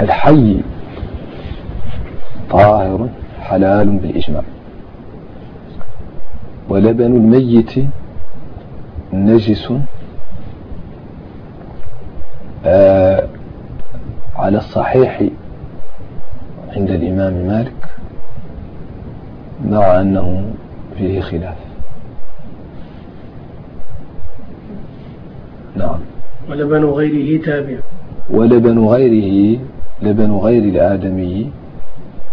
الحي طاهر حلال بالإجماع. ولبن الميت نجس آه على الصحيح عند الإمام مالك مع أنه فيه خلاف. نعم. ولبن غيره تابع. ولبن غيره لبن غير الآدمي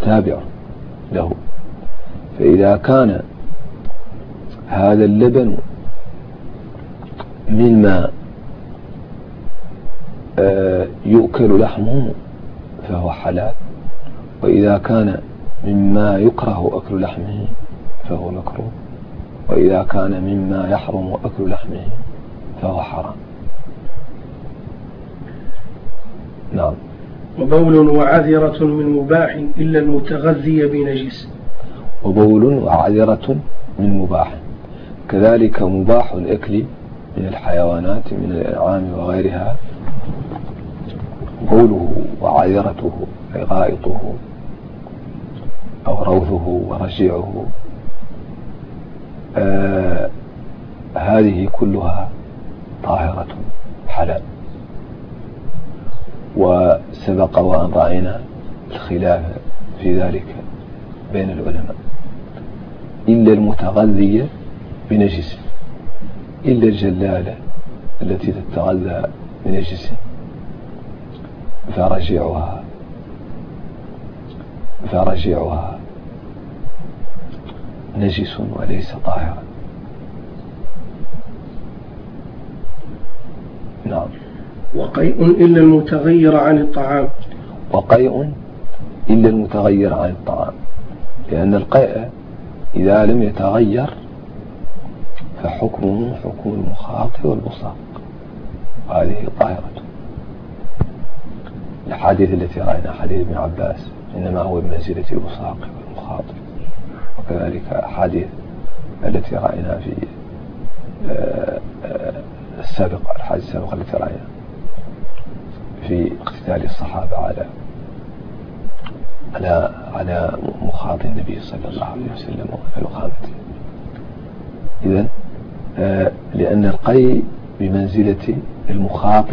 تابع له. فإذا كان هذا اللبن مما آه، يؤكل لحمه فهو حلال. وإذا كان مما يكره أكل لحمه فهو مكروه. وإذا كان مما يحرم أكل لحمه فهو حرام. نعم. وبول وعذرة من مباح إلا المتغذي بنجس. وبول وعذرة من مباح. كذلك مباح الأكل من الحيوانات من الأنعام وغيرها. بوله وعذرته أي غائطه أو روثه ورجيعه آه هذه كلها طاهرة حلال. وسبق وأن رأينا الخلاف في ذلك بين العلماء. إلا المتغذية بنجس إلا الجلالة التي تتغذى بنجس فرجعها فرجعها نجس وليس طاهرا. نعم. وقيء إلا المتغير عن الطعام. وقيء إلا المتغير عن الطعام. لأن القيء إذا لم يتغير فحكمه حكم المخاط والبصاق وهذه طاهرة. الحديث التي رأينا حديث ابن عباس إنما هو بمنزلة البصاق والمخاط وكذلك أحاديث التي رأينا في آه، آه، السابق الحادث السابقة التي رأينا. في اقتتال الصحابة على على على مخاط النبي صلى الله عليه وسلم وخامته إذا آه، لأن القي بمنزلة المخاط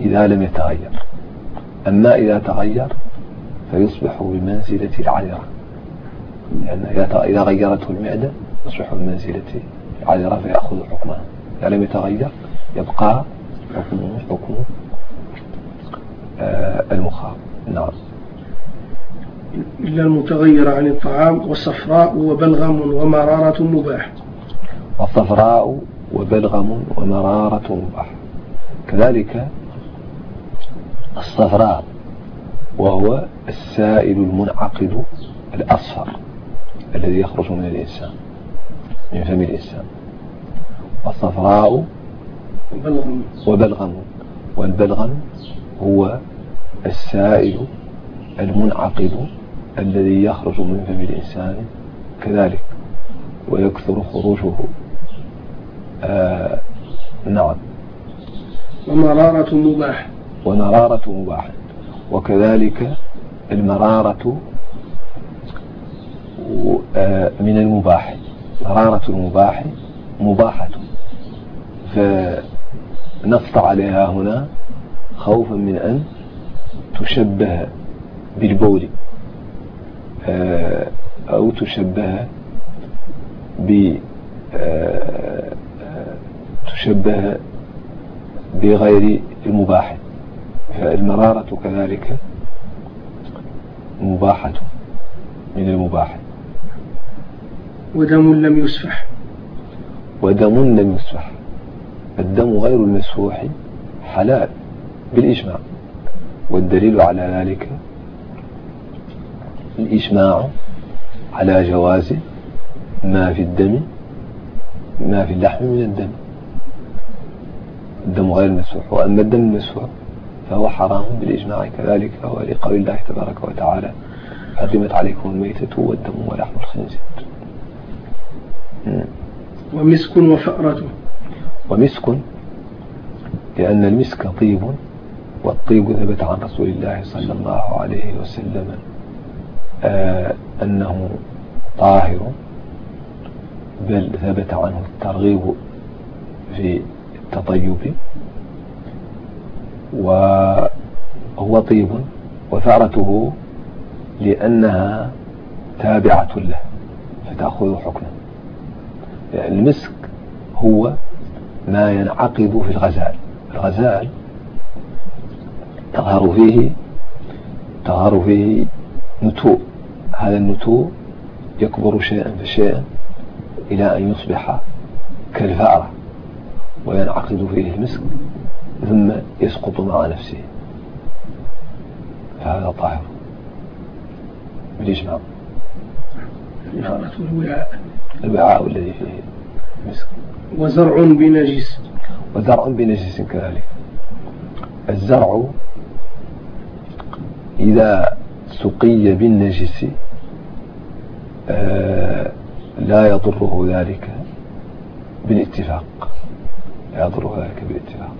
إذا لم يتغير. أما إذا تغير فيصبح بمنزلة العذرة. لأن إذا غيرته المعدة يصبح بمنزلة العذرة فيأخذ حكمها إذا لم يتغير يبقى حكمه حكم آه، المخاط نعم. إلا المتغير عن الطعام وصفراء وبلغم ومرارة مباح. وصفراء وبلغم ومرارة مباح. كذلك الصفراء وهو السائل المنعقد الأصفر الذي يخرج من الإنسان من فم الإنسان. والصفراء وبلغم. والبلغم هو السائل المنعقد الذي يخرج من فم الإنسان كذلك ويكثر خروجه. آه نعم. ومرارة مباح. ومرارة مباح. وكذلك المرارة آه، من المباح. مرارة المباح مباحة. فنص عليها هنا. خوفا من أن تشبه بالبول آه، أو تشبه ب آه، تشبه بغير المباح. فالمرارة كذلك مباحة من المباح. ودم لم يسفح ودم لم يسفح الدم غير المسفوح حلال. بالإجماع. والدليل على ذلك الإجماع على جواز ما في الدم ما في اللحم من الدم. الدم غير المسفوح. وأما الدم المسفوح فهو حرام بالإجماع. كذلك هو لقول الله تبارك وتعالى حرمت عليكم الميتة والدم ولحم الخنزير. ومسك وفأرة. ومسك لأن المسك طيب والطيب ثبت عن رسول الله صلى الله عليه وسلم آه أنه طاهر بل ثبت عنه الترغيب في التطيب وهو طيب وثأرته لأنها تابعة له فتأخذ حكمه. المسك هو ما ينعقد في الغزال. الغزال تظهر فيه تظهر فيه نتوء. هذا النتوء يكبر شيئا فشيئا إلى أن يصبح كالفأرة وينعقد فيه المسك ثم يسقط مع نفسه. فهذا طاهر. بالإجماع. الوعاء الوعاء الذي فيه مسك وزرع بنجس. وزرع بنجس كذلك. الزرع إذا سقي بالنجس آه، لا يضره ذلك بالاتفاق. لا يضره ذلك بالاتفاق.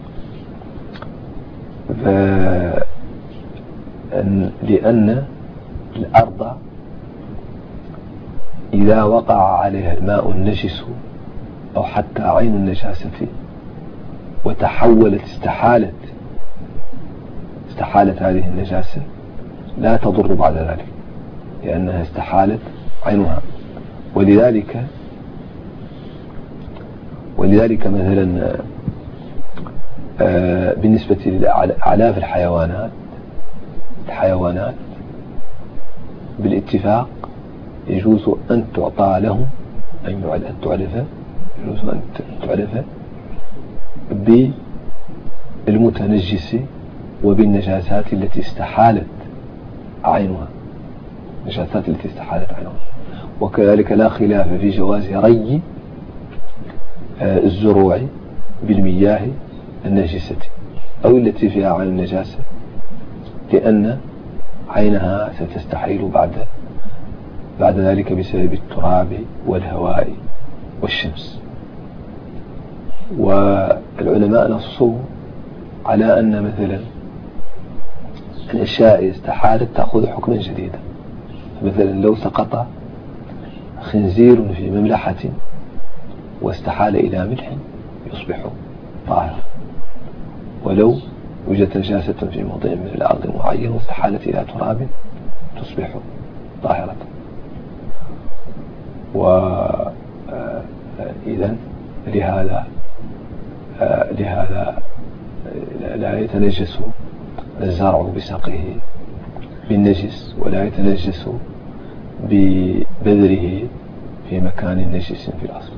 لأن الأرض إذا وقع عليها الماء النجس أو حتى عين النجاسة وتحولت استحالت استحالت هذه النجاسة لا تضر بعد ذلك لأنها استحالت عينها. ولذلك ولذلك مثلا آه، بالنسبة لأعلاف الحيوانات الحيوانات بالاتفاق يجوز أن تعطى لهم أن تعرف يجوز أن تعرف بالمتنجس وبالنجاسات التي استحالت عينها. النجاسات التي استحالت عينها. وكذلك لا خلاف في جواز ري آه، الزروع بالمياه النجسة أو التي فيها عين النجاسة لأن عينها ستستحيل بعد بعد ذلك بسبب التراب والهواء والشمس. والعلماء نصوا على أن مثلا الأشياء استحالت تأخذ حكما جديدا. مثلا لو سقط خنزير في مملحة واستحال إلى ملح يصبح طاهرا. ولو وجدت نجاسة في موضع من الأرض معين واستحالت إلى تراب تصبح طاهرة. وإذا آه، لهذا آه، لهذا لا يتنجس الزرع بسقه بالنجس ولا يتنجس ببذره في مكان نجس في الأصل.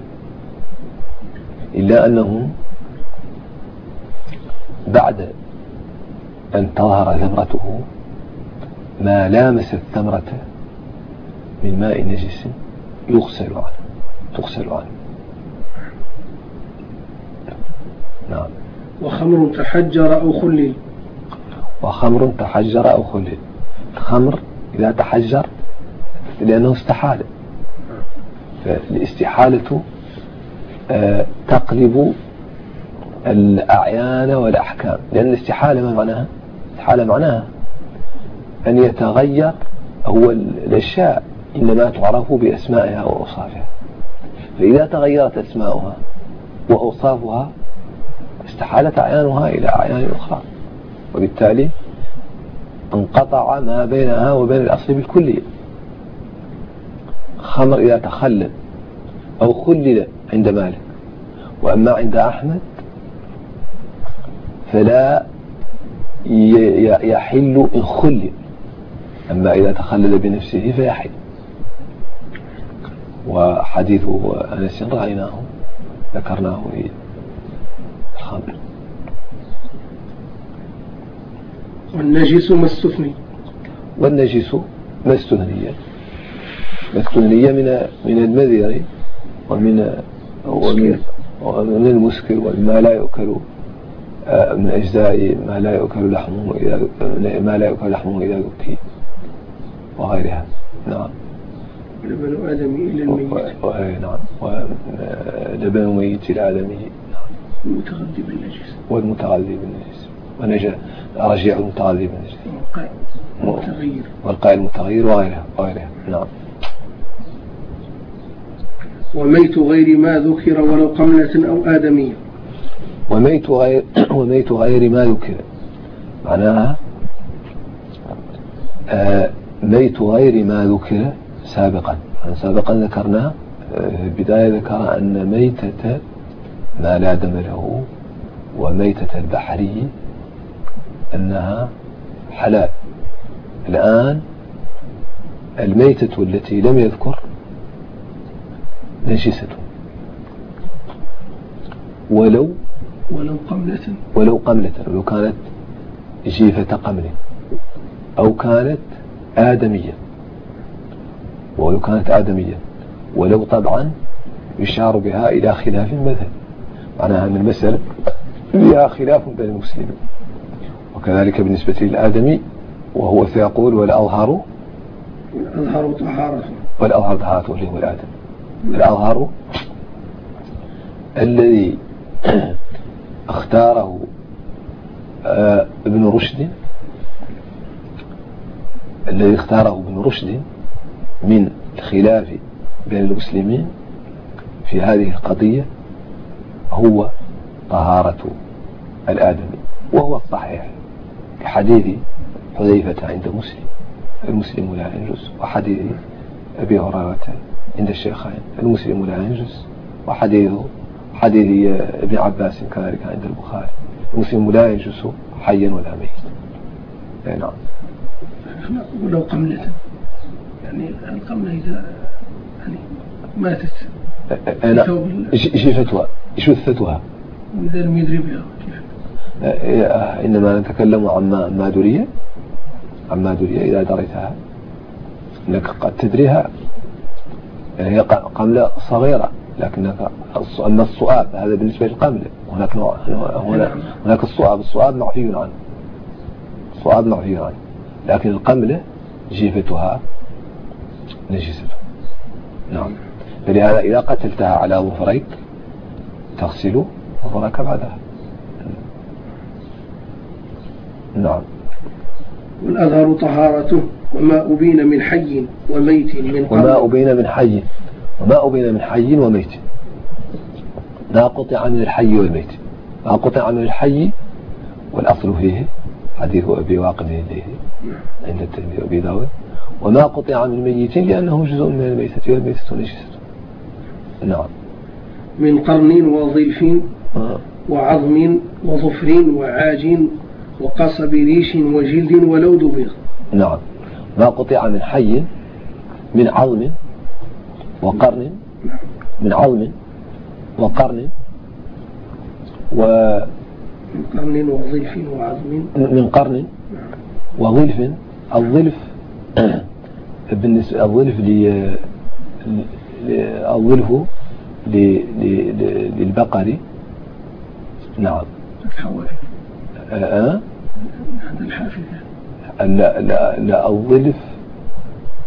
إلا أنه بعد أن تظهر ثمرته ما لامس الثمرة من ماء نجس يغسل عنه تغسل عنه. نعم. وخمر تحجر أو خلل وخمر تحجر أو خلل الخمر إذا تحجر لأنه استحال فالاستحالة آه، تقلب الأعيان والأحكام. لأن الاستحالة ما معناها؟ الاستحالة معناها أن يتغير هو الأشياء إنما تعرف بأسمائها وأوصافها. فإذا تغيرت أسماؤها وأوصافها استحالت أعيانها إلى أعيان أخرى. وبالتالي انقطع ما بينها وبين الأصل بالكلية. خمر إذا تخلل أو خلل عند مالك وأما عند أحمد فلا يحل إن خلل أما إذا تخلل بنفسه فيحل. وحديث أنس رأيناه ذكرناه في الخمر. والنجس ما استثني والنجس ما استثني ما استثني من من المذر ومن ومن ومن المسكر ومما لا يؤكل آه، من أجزاء ما لا يؤكل لحمه إذا ما لا يؤكل لحمه إذا ذكي وغيرها. نعم. لبن آدمي إلى الميت. نعم. ولبن الميت إلى آدمه. المتغذي بالنجس. والمتغذي بالنجس. ونجا رجيع المتغذي بالنجس متغير. والقائل المتغير وغيرها وغيرها. نعم. وميت غير ما ذكر ولو قملة أو آدمية. وميت غير وميت غير ما ذكر. معناها آه ميت غير ما ذكر سابقا. سابقا ذكرنا آه، في البداية ذكر أن ميتة ما لا دم له وميتة البحري أنها حلال. الآن الميتة التي لم يذكر نجسة ولو ولو قملة. ولو قملة ولو كانت جيفة قمل أو كانت آدمية. ولو كانت آدمية ولو طبعا يشار بها إلى خلاف المذهب. معناها أن المسألة فيها خلاف بين المسلمين. وكذلك بالنسبة للآدمي وهو سيقول والأظهر الأظهر طهارته والأظهر اللي هو الآدم. الأظهر الذي اختاره آه، ابن رشد الذي اختاره ابن رشد من الخلاف بين المسلمين في هذه القضية هو طهارة الآدمي وهو الصحيح. كحديث حذيفة عند مسلم المسلم لا ينجس وحديث أبي هريرة عند الشيخين المسلم لا ينجس وحديث حديث ابن عباس كذلك عند البخاري المسلم لا ينجس حيا ولا ميتا نعم. ولو قملة يعني القملة إذا يعني ماتت. أنا شفتها شفتها إذا لم يدري بها إنما نتكلم عن مادورية عن مادورية إذا دريتها أنك قد تدريها. هي قملة صغيرة لكنك أما الصؤاب هذا بالنسبة للقملة هناك نوع هناك, هناك الصؤاب. الصؤاب معفي عنه الصؤاب معفي عنه لكن القملة جيفتها. نجسة. نعم. فلهذا إذا قتلتها على ظفريك تغسل ظفرك بعدها. نعم. والأظهر طهارته وما أبين من حي وميت من قبل. وما أبين من حي. وما أبين من حي وميت. ما قطع من الحي والميت. ما قطع من الحي والأصل فيه حديث أبي واقد عند الترمذي وأبي داود. وما قطع من ميت لأنه جزء من الميتة والميتة نجسة نعم. من قرن وظلف آه. وعظم وظفر وعاج وقصب ريش وجلد ولو دبغ. نعم. ما قطع من حي من عظم وقرن من عظم وقرن و من قرن وظلف وعظم. من قرن وظلف الظلف بالنسبة الظلف الظلف للبقر. نعم. أه؟ لا لا لا الظلف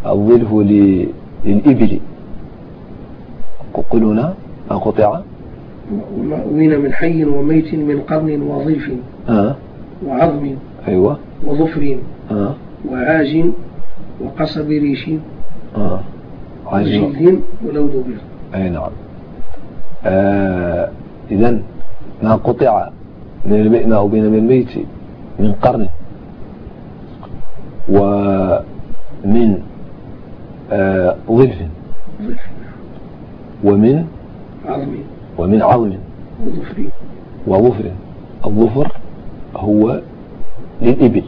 الظلف للإبل قلنا قطع وين من حي وميت من قرن وظلف آه. وعظم أيوة وظفر آه. وعاج وقصب ريش آه. وجلد ولو دبر أي نعم آه. إذا ما قطع من الماء ما بين من الميت من قرن. ومن آه ظلف ومن ومن عظم. وظفر. الظفر هو للإبل.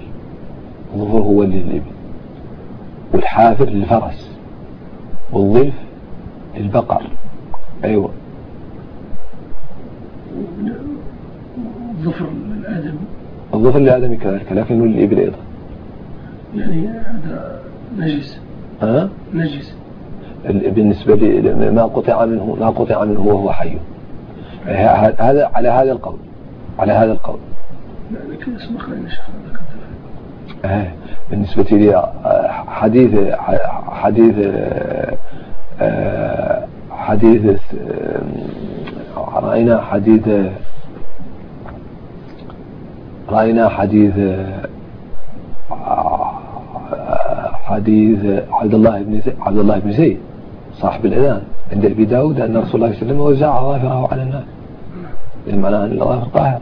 الظفر هو للإبل. والحافر للفرس. والظلف للبقر. أيوة. الظفر للآدمي الظفر للآدمي كذلك لكنه للإبل أيضا. يعني هذا نجس. ها؟ نجس. بالنسبة لي ما قطع منه ما قطع منه وهو حي. هذا على هذا القول على هذا القول. آه بالنسبة لي حديث حديث آه، حديث آه، رأينا حديث رأينا حديث حديث عبد الله بن عبد الله بن زيد صاحب الأذان عند أبي داود أن رسول الله صلى الله عليه وسلم وزع ظافره على الناس. معناه أن الظافر طاهر.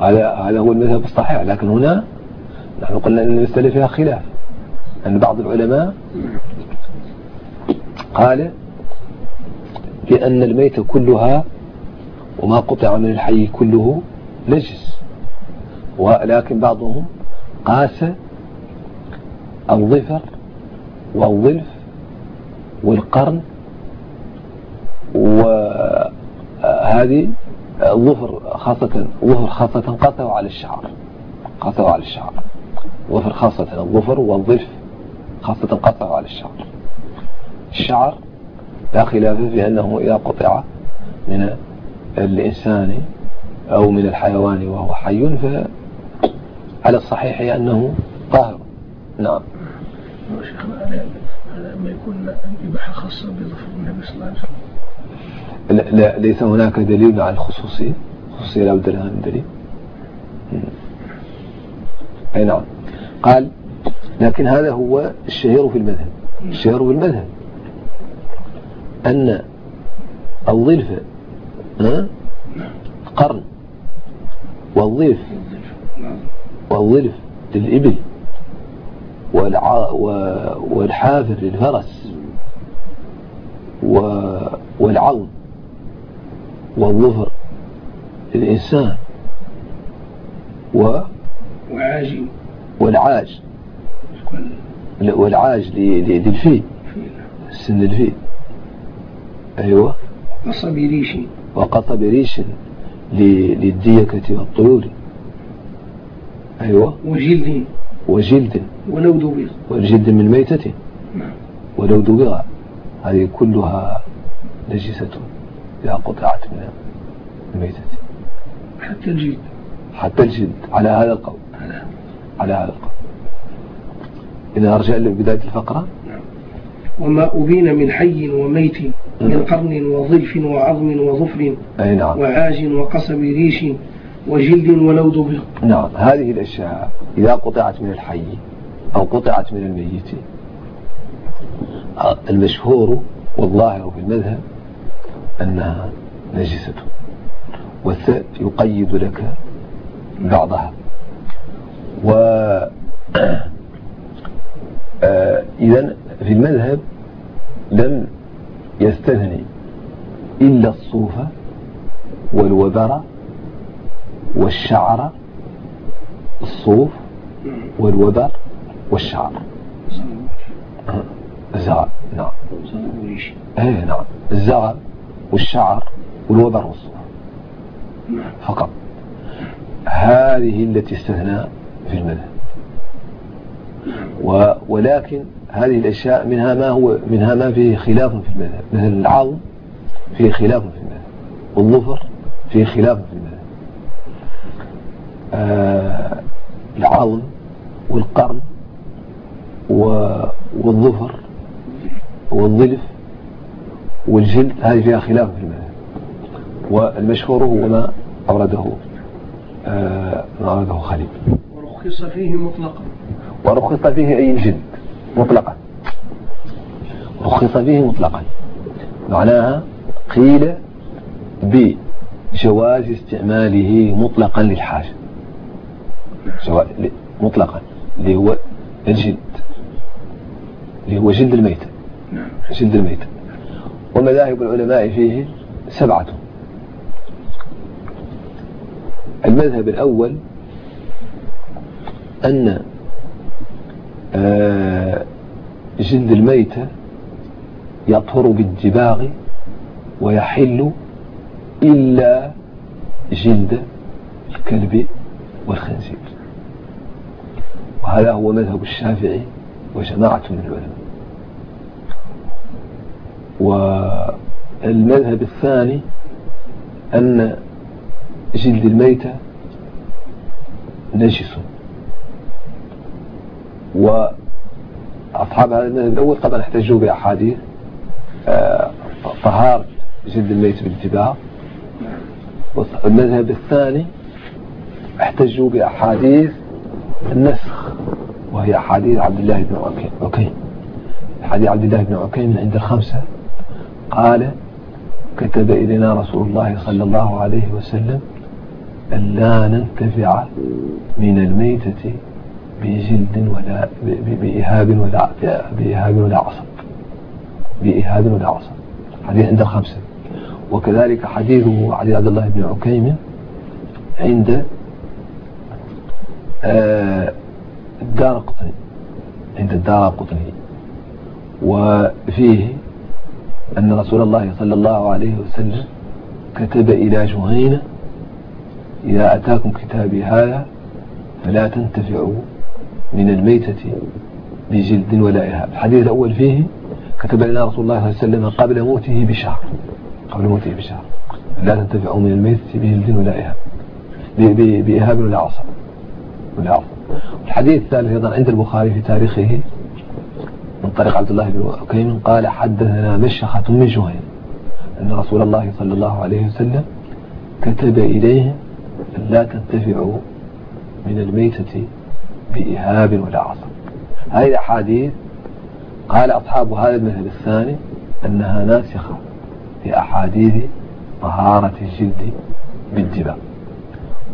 هذا هذا هو المذهب الصحيح لكن هنا نحن قلنا أن المسألة فيها خلاف أن بعض العلماء قال بأن الميت كلها وما قطع من الحي كله نجس. ولكن بعضهم قاس الظفر والظلف والقرن وهذه الظفر خاصة ظفر خاصة قطعوا على الشعر. قطعوا على الشعر. ظفر خاصة الظفر والظلف خاصة قطعوا على الشعر. الشعر لا خلاف في أنه إذا قطع من الإنسان أو من الحيوان وهو حي فعلى الصحيح أنه طاهر. نعم. هذا ما يكون إباحة خاصة بظفر النبي صلى الله عليه وسلم؟ لا ليس هناك دليل على الخصوصية الخصوصية لا بد لها من دليل أي نعم. قال لكن هذا هو الشهير في المذهب. الشهير في المذهب. أن الظلف قرن. والظلف والظلف للإبل والع... والحافر للفرس و... والعظم والظفر للإنسان و وعاج. والعاج. والعاج للفيل. سن الفيل. أيوة. قصب ريش. وقصب ريش للديكة والطيور. أيوة. وجلد. وجلد. ولو دبغ وجلد من ميتة. نعم. ولو دبغ هذه كلها نجسة إذا قطعت من الميتة. حتى الجلد. حتى الجلد. على هذا القول. على هذا. القول. إذا أرجع لبداية الفقرة. نعم. وما أبين من حي وميت من قرن وظلف وعظم وظفر أي نعم. وعاج وقصب ريش. وجلد ولو دبغ نعم هذه الأشياء إذا قطعت من الحي أو قطعت من الميت المشهور والظاهر في المذهب أنها نجسة والثاء يقيد لك بعضها. و آه، إذا في المذهب لم يستثني إلا الصوف والوبر والشعر الصوف والوبر والشعر. الزغب نعم. إيه نعم. الزغب والشعر والوبر والصوف. فقط. هذه التي استثنى في المذهب. ولكن هذه الأشياء منها ما هو منها ما فيه خلاف في المذهب. مثل العظم فيه خلاف في المذهب. والظفر فيه خلاف في المذهب. العظم والقرن والظفر والظلف والجلد هذه فيها خلاف في المذهب. والمشهور هو ما أورده آه ما أورده خليل. ورخص فيه مطلقا. ورخص فيه أي الجلد مطلقا. رخص فيه مطلقا. معناها قيل بجواز استعماله مطلقا للحاجة. مطلقا اللي هو الجلد اللي هو جلد الميتة جلد الميتة ومذاهب العلماء فيه سبعة. المذهب الأول أن آه، جلد الميتة يطهر بالدباغ ويحل إلا جلد الكلب والخنزير. وهذا هو مذهب الشافعي وجماعة من العلماء. والمذهب الثاني أن جلد الميتة نجس. وأصحاب هذا المذهب الأول طبعا احتجوا بأحاديث آه، طهارة جلد الميت بالاتباع والمذهب الثاني احتجوا بأحاديث النسخ وهي أحاديث عبد الله بن عكيم حديث عبد الله بن عكيم عند الخمسة. قال كتب إلينا رسول الله صلى الله عليه وسلم أن لا ننتفع من الميتة بجلد ولا بإهاب ولا بإهاب ولا عصب. بإهاب ولا عصب. حديث عند الخمسة. وكذلك حديثه حديث عبد الله بن عكيم عند الدار قطني عند الدار قطني وفيه أن رسول الله صلى الله عليه وسلم كتب إلى جهينة إذا أتاكم كتابي هذا فلا تنتفعوا من الميتة بجلد ولا إرهاب. الحديث الأول فيه كتب لنا رسول الله صلى الله عليه وسلم قبل موته بشهر قبل موته بشهر. لا تنتفعوا من الميتة بجلد ولا إرهاب بإهاب ولا عصر عصر الحديث الثالث أيضا عند البخاري في تاريخه من طريق عبد الله بن عكيم قال حدثنا مشخة من جهيم أن رسول الله صلى الله عليه وسلم كتب إليهم أن لا تنتفعوا من الميتة بإهاب ولا عصب هذه الأحاديث قال أصحاب هذا المذهب الثاني أنها ناسخة لأحاديث طهارة الجلد بالدماء.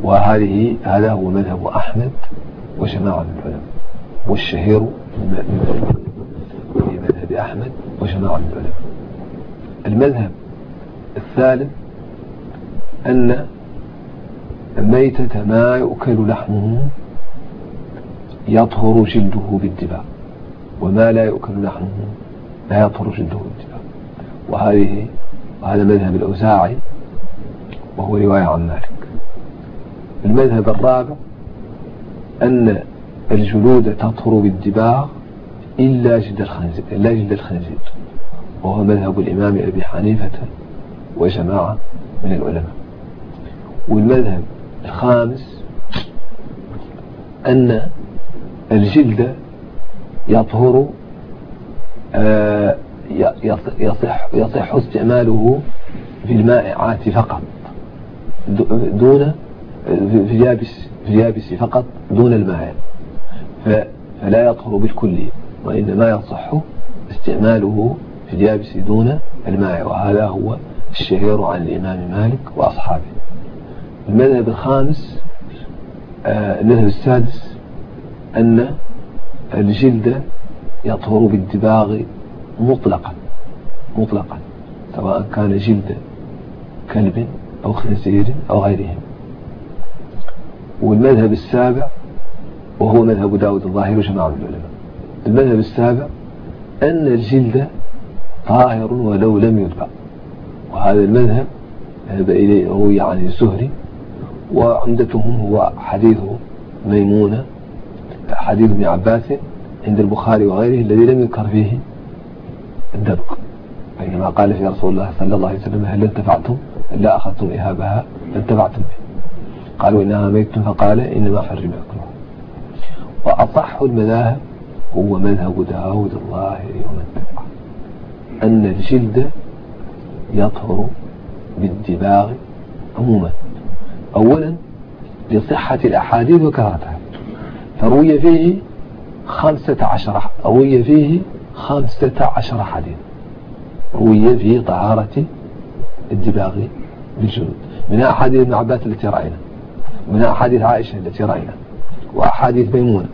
وهذه هذا هو مذهب أحمد وجماعة من العلماء والشهير في مذهب أحمد وجماعة من العلماء المذهب الثالث أن ميتة ما يؤكل لحمه يطهر جلده بالدماء وما لا يؤكل لحمه لا يطهر جلده بالدماء. وهذه وهذا مذهب الأوزاعي وهو رواية عن مالك. المذهب الرابع أن الجلود تطهر بالدباغ إلا جلد الخنزير إلا جلد الخنزير. وهو مذهب الإمام أبي حنيفة وجماعة من العلماء. والمذهب الخامس أن الجلد يطهر آه، يصح استعماله في المائعات فقط دون في اليابس في اليابس فقط دون الماء فلا يطهر بالكلية وإنما يصح استعماله في اليابس دون الماء وهذا هو الشهير عن الإمام مالك وأصحابه. المذهب الخامس آه، المذهب السادس أن الجلد يطهر بالدباغ مطلقا مطلقا سواء كان جلد كلب أو خنزير أو غيرهم. والمذهب السابع وهو مذهب داود الظاهر وجماعة العلماء المذهب السابع أن الجلد طاهر ولو لم يدبع وهذا المذهب ذهب إليه روي عن الزهري وعمدتهم هو حديث ميمونة حديث ابن عباس عند البخاري وغيره الذي لم يذكر فيه الدبق بينما قال في رسول الله صلى الله عليه وسلم هل انتفعتم؟ إلا أخذتم إهابها انتفعتم به. قالوا إنها ميت فقال إنما حرم أكلها وأصح المذاهب هو مذهب داود الظاهري ومن تبعه أن الجلد يطهر بالدباغ عموما. أولا لصحة الأحاديث وكراتها. فروي فيه خمسة عشر روي فيه خمسة عشر حديث. روي فيه طهارة الدباغ بالجلود منها أحاديث ابن عباس التي رأينا. منها أحاديث عائشة التي رأينا وأحاديث ميمونة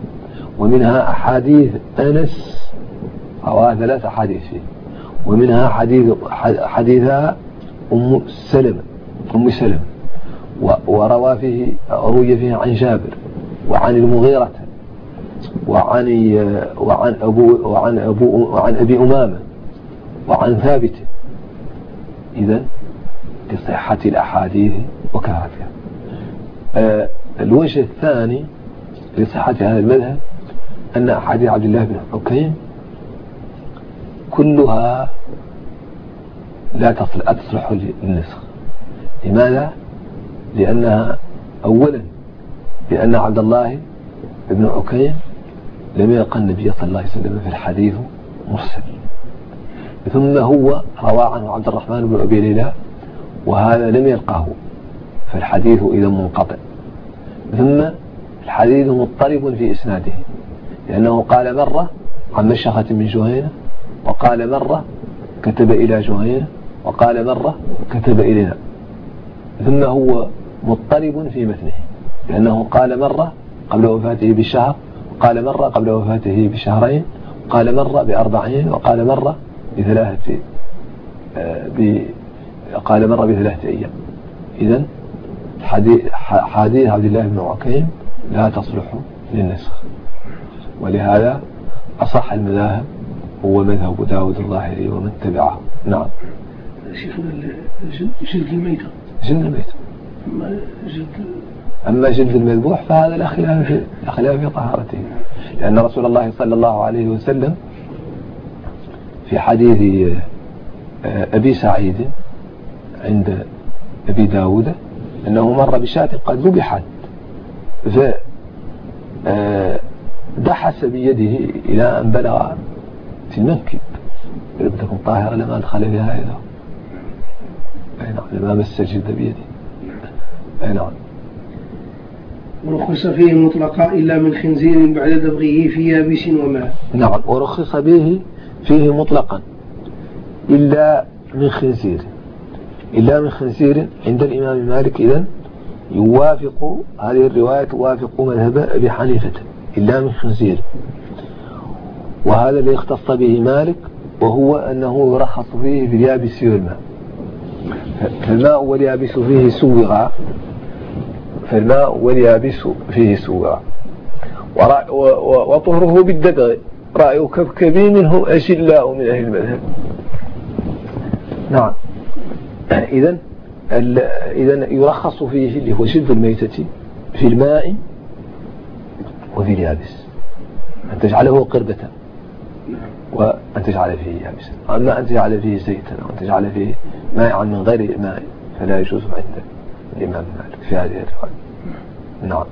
ومنها أحاديث أنس أو ثلاث أحاديث فيه ومنها حديث حديثها أم سلمة أم سلمة وروى فيه روي فيه عن جابر وعن المغيرة وعن وعن أبو وعن أبو وعن أبي أمامة وعن ثابت. إذا لصحة الأحاديث وكراهتها آه، الوجه الثاني لصحة هذا المذهب أن أحاديث عبد الله بن حكيم كلها لا تصلح, للنسخ. لماذا؟ لأنها أولا لأن عبد الله بن عكيم لم يلقى النبي صلى الله عليه وسلم في الحديث مرسل ثم هو روى عنه عبد الرحمن بن أبي ليلى وهذا لم يلقاه. فالحديث إذا منقطع. ثم الحديث مضطرب في إسناده لأنه قال مرة عن مشخة من جهينة وقال مرة كتب إلى جهينة وقال مرة كتب إلينا. ثم هو مضطرب في مثله لأنه قال مرة قبل وفاته بشهر وقال مرة قبل وفاته بشهرين وقال مرة بأربعين وقال مرة بثلاثة آه، قال مرة بثلاثة أيام. إذا حديث عبد الله بن عكيم لا تصلح للنسخ. ولهذا أصح المذاهب هو مذهب داود الظاهري ومن تبعه نعم. شيخنا جلد الميتة. جلد الميتة. أما جلد أما جلد المذبوح فهذا لا خلاف في لا خلاف في طهارته. لأن رسول الله صلى الله عليه وسلم في حديث آه، أبي سعيد عند أبي داود أنه مر بشاة قد ذبحت فدحس آه، بيده إلى أن بلغ في المنكب. لم تكن طاهرة لما أدخل بها إذا أي نعم لما مس الجلد بيده. أي نعم. ورخص فيه مطلقا إلا من خنزير بعد دبغه في يابس وماء. نعم ورخص به فيه مطلقا إلا من خنزير. إلا من خنزير عند الإمام مالك إذن يوافق هذه الرواية توافق مذهب أبي حنيفة إلا من خنزير وهذا اللي اختص به مالك وهو أنه يرخص فيه في اليابس والماء. فالماء واليابس فيه سوغا. فالماء واليابس فيه سوغا. وطهره بالدقع رأي كبكبي منهم أشلاء من أهل المذهب. نعم. إذا إذا يرخص فيه اللي هو شد الميتة في الماء وفي اليابس. أن تجعله قربة وأن تجعل فيه يابسا أما أن تجعل فيه زيتا أو أن تجعل فيه مائعا من غير ماء فلا يجوز عند الإمام مالك في هذه الرواية. نعم.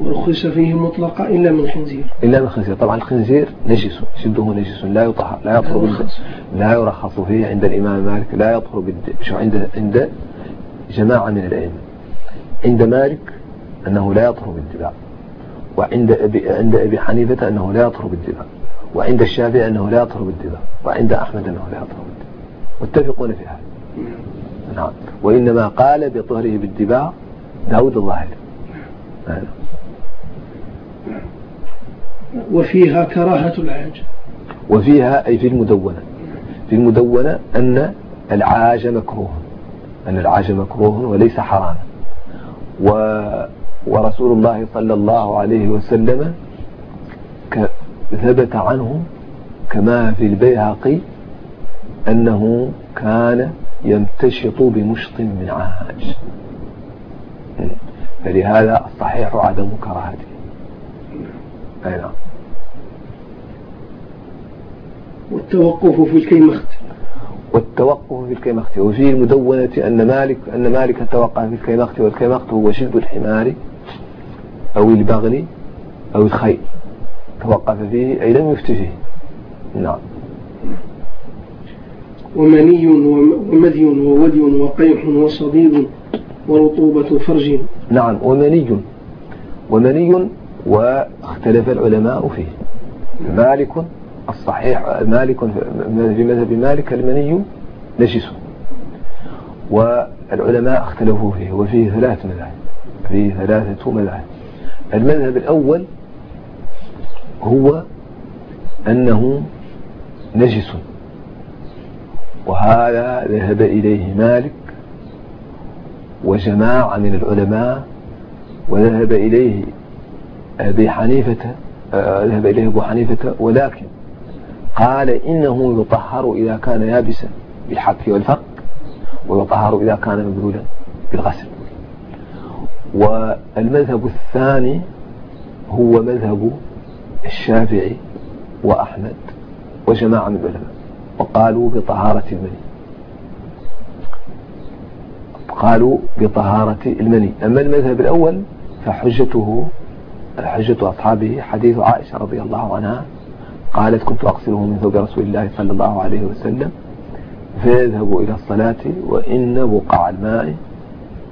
ورخص فيه مطلقا إلا من خنزير. إلا من خنزير. طبعا الخنزير نجس شده نجس لا يطهر لا يطهر لا يرخص فيه. عند الإمام مالك لا يطهر شو عند عند جماعة من الأئمة. عند مالك أنه لا يطهر بالدماء وعند أبي عند أبي حنيفة أنه لا يطهر بالدماء وعند الشافعي أنه لا يطهر بالدماء وعند أحمد أنه لا يطهر بالدماء. متفقون في هذا؟ نعم. وإنما قال بطهره بالدماء داود الظاهري نعم. وفيها كراهة العاج. وفيها أي في المدونة. في المدونة أن العاج مكروه. أن العاج مكروه وليس حراما. و ورسول الله صلى الله عليه وسلم ثبت عنه كما في البيهقي أنه كان يمتشط بمشط من عاج. فلهذا الصحيح عدم كراهته. أي نعم والتوقف في الكيمخت والتوقف في الكيمخت وفي المدونة أن مالك أن مالك توقف في الكيمخت والكيمخت هو شد الحمار أو البغل أو الخيل. توقف فيه أي لم يفت فيه. نعم. ومني ومذي وودي وقيح وصديد ورطوبة فرج. نعم. ومني. ومني واختلف العلماء فيه. مالك الصحيح مالك في مذهب مالك المني نجس. والعلماء اختلفوا فيه وفيه ثلاث مذاهب فيه ثلاثة مذاهب. المذهب الأول هو أنه نجس. وهذا ذهب إليه مالك وجماعة من العلماء وذهب إليه أبي حنيفة آه، ذهب إليه أبو حنيفة ولكن قال إنه يطهر إذا كان يابسا بالحك والفق ويطهر إذا كان مبلولا بالغسل. والمذهب الثاني هو مذهب الشافعي وأحمد وجماعة من العلماء وقالوا بطهارة المني. قالوا بطهارة المني. أما المذهب الأول فحجته حجة أصحابه حديث عائشة رضي الله عنها قالت كنت أغسله من ثوب رسول الله صلى الله عليه وسلم فيذهب إلى الصلاة وإن بقع الماء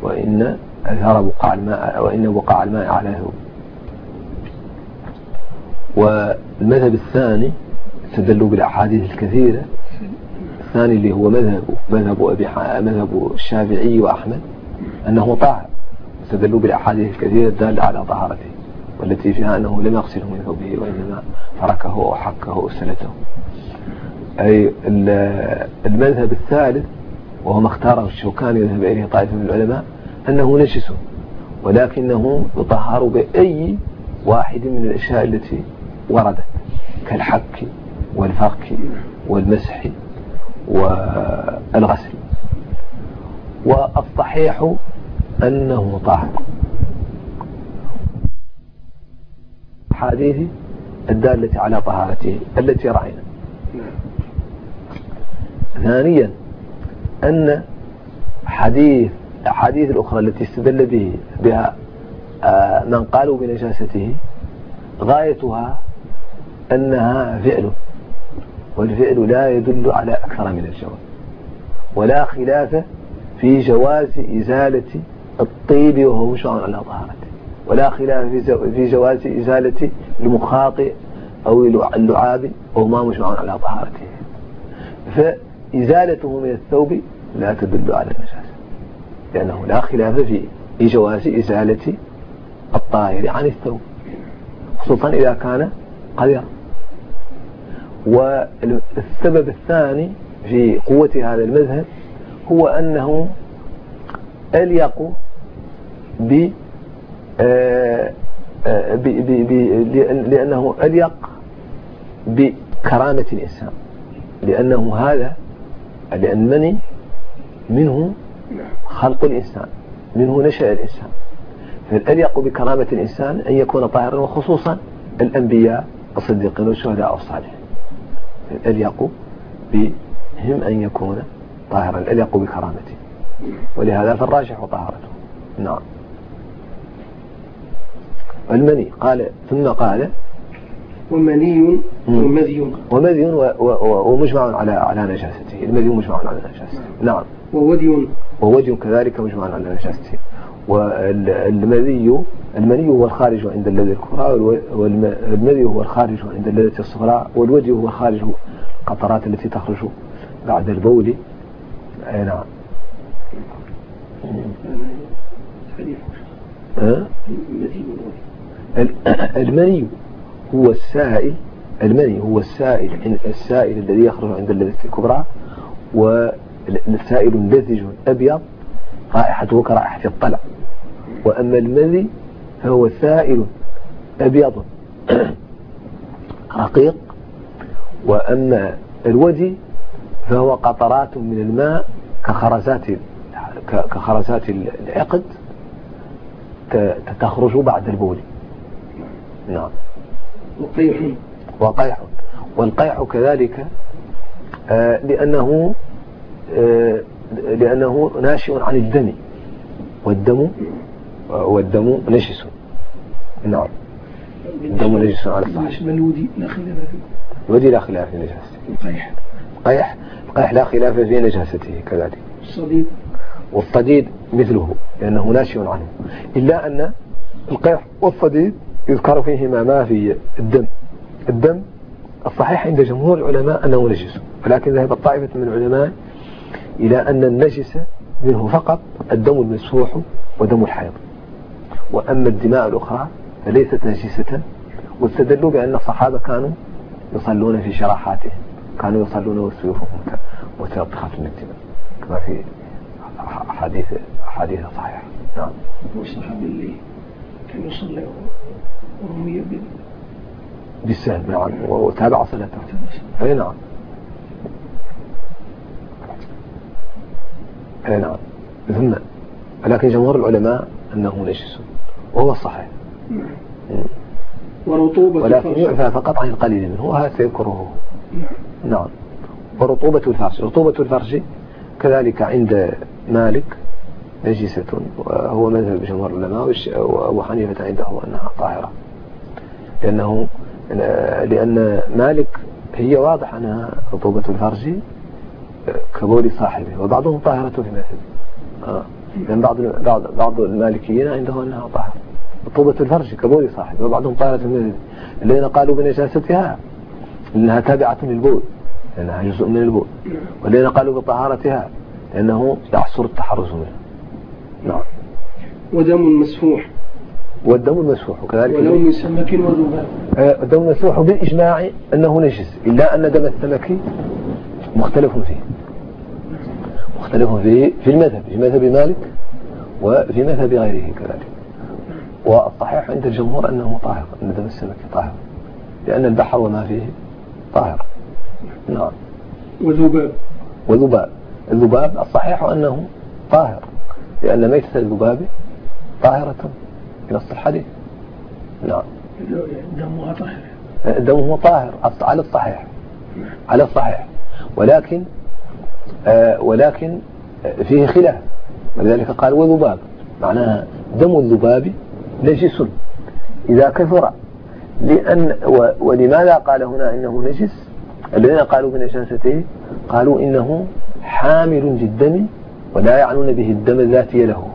وإن أثار بقاع الماء وإن بقاع الماء على ثوب. والمذهب الثاني استدلوا بالأحاديث الكثيرة الثاني اللي هو مذهب مذهب أبي مذهب الشافعي وأحمد أنه طاهر. استدلوا بالأحاديث الكثيرة الدالة على طهارته. والتي فيها أنه لم يغسله من ثوبه وإنما فركه أو حكه أو سلته أي المذهب الثالث وهو ما اختاره الشوكاني يذهب إليه طائفة من العلماء أنه نجس ولكنه يطهر بأي واحد من الأشياء التي وردت كالحك والفرك والمسح والغسل. والصحيح أنه طاهر. حديث الدالة على طهارته التي رأينا. ثانيا أن حديث الأحاديث الأخرى التي استدل به بها آه، من قالوا بنجاسته غايتها أنها فعل والفعل لا يدل على أكثر من الجواز. ولا خلاف في جواز إزالة الطيب وهو مشروع على طهارته. ولا خلاف في جواز إزالة المخاطئ أو اللعاب وهو ما مشروع على طهارته. فإزالته من الثوب لا تدل على النجاسة لأنه لا خلاف في جواز إزالة الطاهر عن الثوب خصوصا إذا كان قذرا. والسبب الثاني في قوة هذا المذهب هو أنه أليق آه، آه، لأنه أليق بكرامة الإنسان. لأنه هذا لأن مني منه خلق الإنسان منه نشأ الإنسان. فالأليق بكرامة الإنسان أن يكون طاهرا وخصوصا الأنبياء الصديقين والشهداء والصالحين الأليق بهم أن يكون طاهرا الأليق بكرامته. ولهذا فالراجح طهارته نعم. المني قال ثم قال ومني ومذي ومذي ومجمع على على نجاسته. المذي مجمع على نجاسته. نعم. وودي وودي كذلك مجمع على نجاسته. والمذي المني هو الخارج عند اللذة الكبرى والمذي هو الخارج عند اللذة الصغرى والودي هو الخارج القطرات التي تخرج بعد البول. أي نعم. المني هو السائل المني هو السائل السائل الذي يخرج عند اللذة الكبرى والسائل لزج أبيض رائحته كرائحة الطلع. وأما المذي فهو سائل أبيض رقيق. وأما الودي فهو قطرات من الماء كخرزات كخرزات العقد تخرج بعد البول. نعم. وقيح. وقيح. والقيح كذلك آه، لأنه آه، لأنه ناشئ عن الدم. والدم والدم نجس. نعم. الدم نجس على الصحيح الودي؟ لا خلاف. فيه الودي لا خلاف في نجاسته. القيح القيح القيح لا خلاف في نجاسته كذلك. الصديد. والصديد مثله لأنه ناشئ عنه. إلا أن القيح والصديد يذكر فيهما ما في الدم. الدم الصحيح عند جمهور العلماء أنه نجس ولكن ذهب الطائفة من العلماء إلى أن النجس منه فقط الدم المسفوح ودم الحيض. وأما الدماء الأخرى فليست نجسة واستدلوا بأن الصحابة كانوا يصلون في شراحاتهم كانوا يصلون وسيوفهم متلطخة من الدماء كما في حديث حديث صحيح نعم. كان يصلي ورمي بالسهل نعم وتابع صلاته أي نعم. أي نعم. ثم لكن جمهور العلماء أنه نجس وهو الصحيح. نعم. ورطوبة ولكن يعفى فقط عن القليل منه وهذا سيذكره. نعم. نعم. ورطوبة الفرش رطوبة الفرش كذلك عند مالك نجسة. وهو مذهب جمهور العلماء وأبو حنيفة عنده أنها طاهرة. لأنه لأن مالك هي واضح أنها رطوبة الفرج كبول صاحبه وبعضهم طاهرة في مثل آه. لأن بعض بعض المالكيين عنده أنها طاهرة. رطوبة الفرج كبول صاحب وبعضهم طاهرة من الذين قالوا بنجاستها إنها تابعة للبول لأنها جزء من البول. والذين قالوا بطهارتها لأنه يعصر التحرز منها. نعم. ودم مسفوح. والدم المسفوح وكذلك ولو من سمك وذباب. آه، الدم المسفوح بالإجماع أنه نجس إلا أن دم السمك مختلف فيه. مختلف فيه في المذهب في مذهب مالك وفي مذهب غيره كذلك. والصحيح عند الجمهور أنه طاهر أن دم السمك طاهر. لأن البحر وما فيه طاهر. نعم. وذباب. وذباب. الذباب الصحيح أنه طاهر. لأن ميتة الذباب طاهرة في نص الحديث. نعم. دمها طاهر دمه طاهر على الصحيح على الصحيح. ولكن آه ولكن فيه خلاف. ولذلك قال وذباب معناها دم الذباب نجس. إذا كثر لأن ولماذا قال هنا إنه نجس؟ الذين قالوا بنجاسته قالوا إنه حامل للدم ولا يعنون به الدم الذاتي له.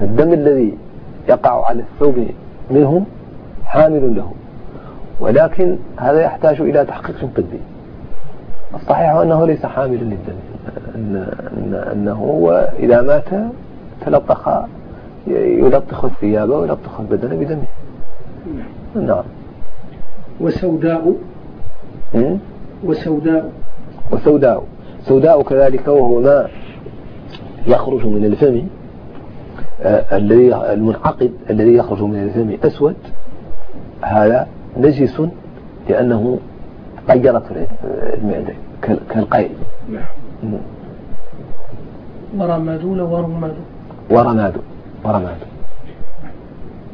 فالدم الذي يقع على الثوب منه حامل له ولكن هذا يحتاج إلى تحقيق طبي. الصحيح أنه ليس حاملا للدم. أنه إذا مات تلطخ يلطخ الثياب ويلطخ البدن بدمه. نعم. وسوداء؟ وسوداء. وسوداء. سوداء كذلك وهو ما يخرج من الفم آه، الذي المنعقد الذي يخرج من الفم أسود هذا نجس لأنه طيرت المعدة كالقيل نعم. ورماد ورماد ورماد ورماد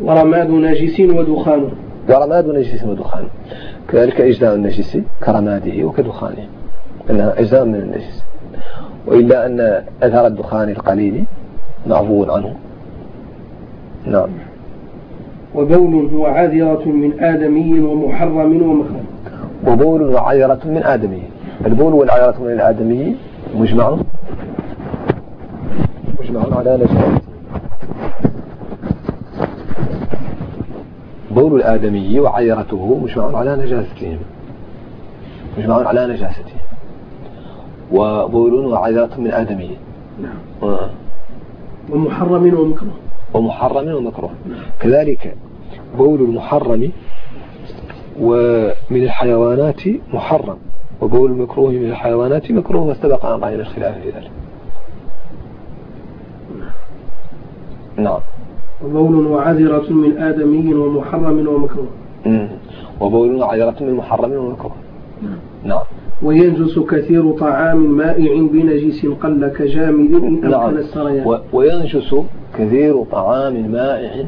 ورماد نجس ودخان. ورماد نجس ودخان. كذلك إجزاء النجس كرماده وكدخانه. أنها أجزاء من النجس. وإلا أن أثر الدخان القليل معفو عنه. نعم. وبول هو عاذرة من آدمي ومحرم ومخرم. وبول وعذرة من آدمي. البول والعذرة من الآدمي مجمع. مجمع على نجاسة بول الآدمي وعذرته مجمع على نجاستهم. مجمع على نجاستهم. وبول وعذرة من آدمي. نعم. ومحرم ومكروه. ومحرم ومكروه. كذلك بول المحرم ومن الحيوانات محرم. وبول المكروه من الحيوانات مكروه واستبق عن رأينا الخلاف في ذلك. نعم. وبول وعذرة من آدمي ومحرم ومكروه. وبول وعذرة من محرم ومكروه. نعم. وينجس كثير طعام مائع بنجس قل كجامد إن نعم. السريان وينجس كثير طعام مائع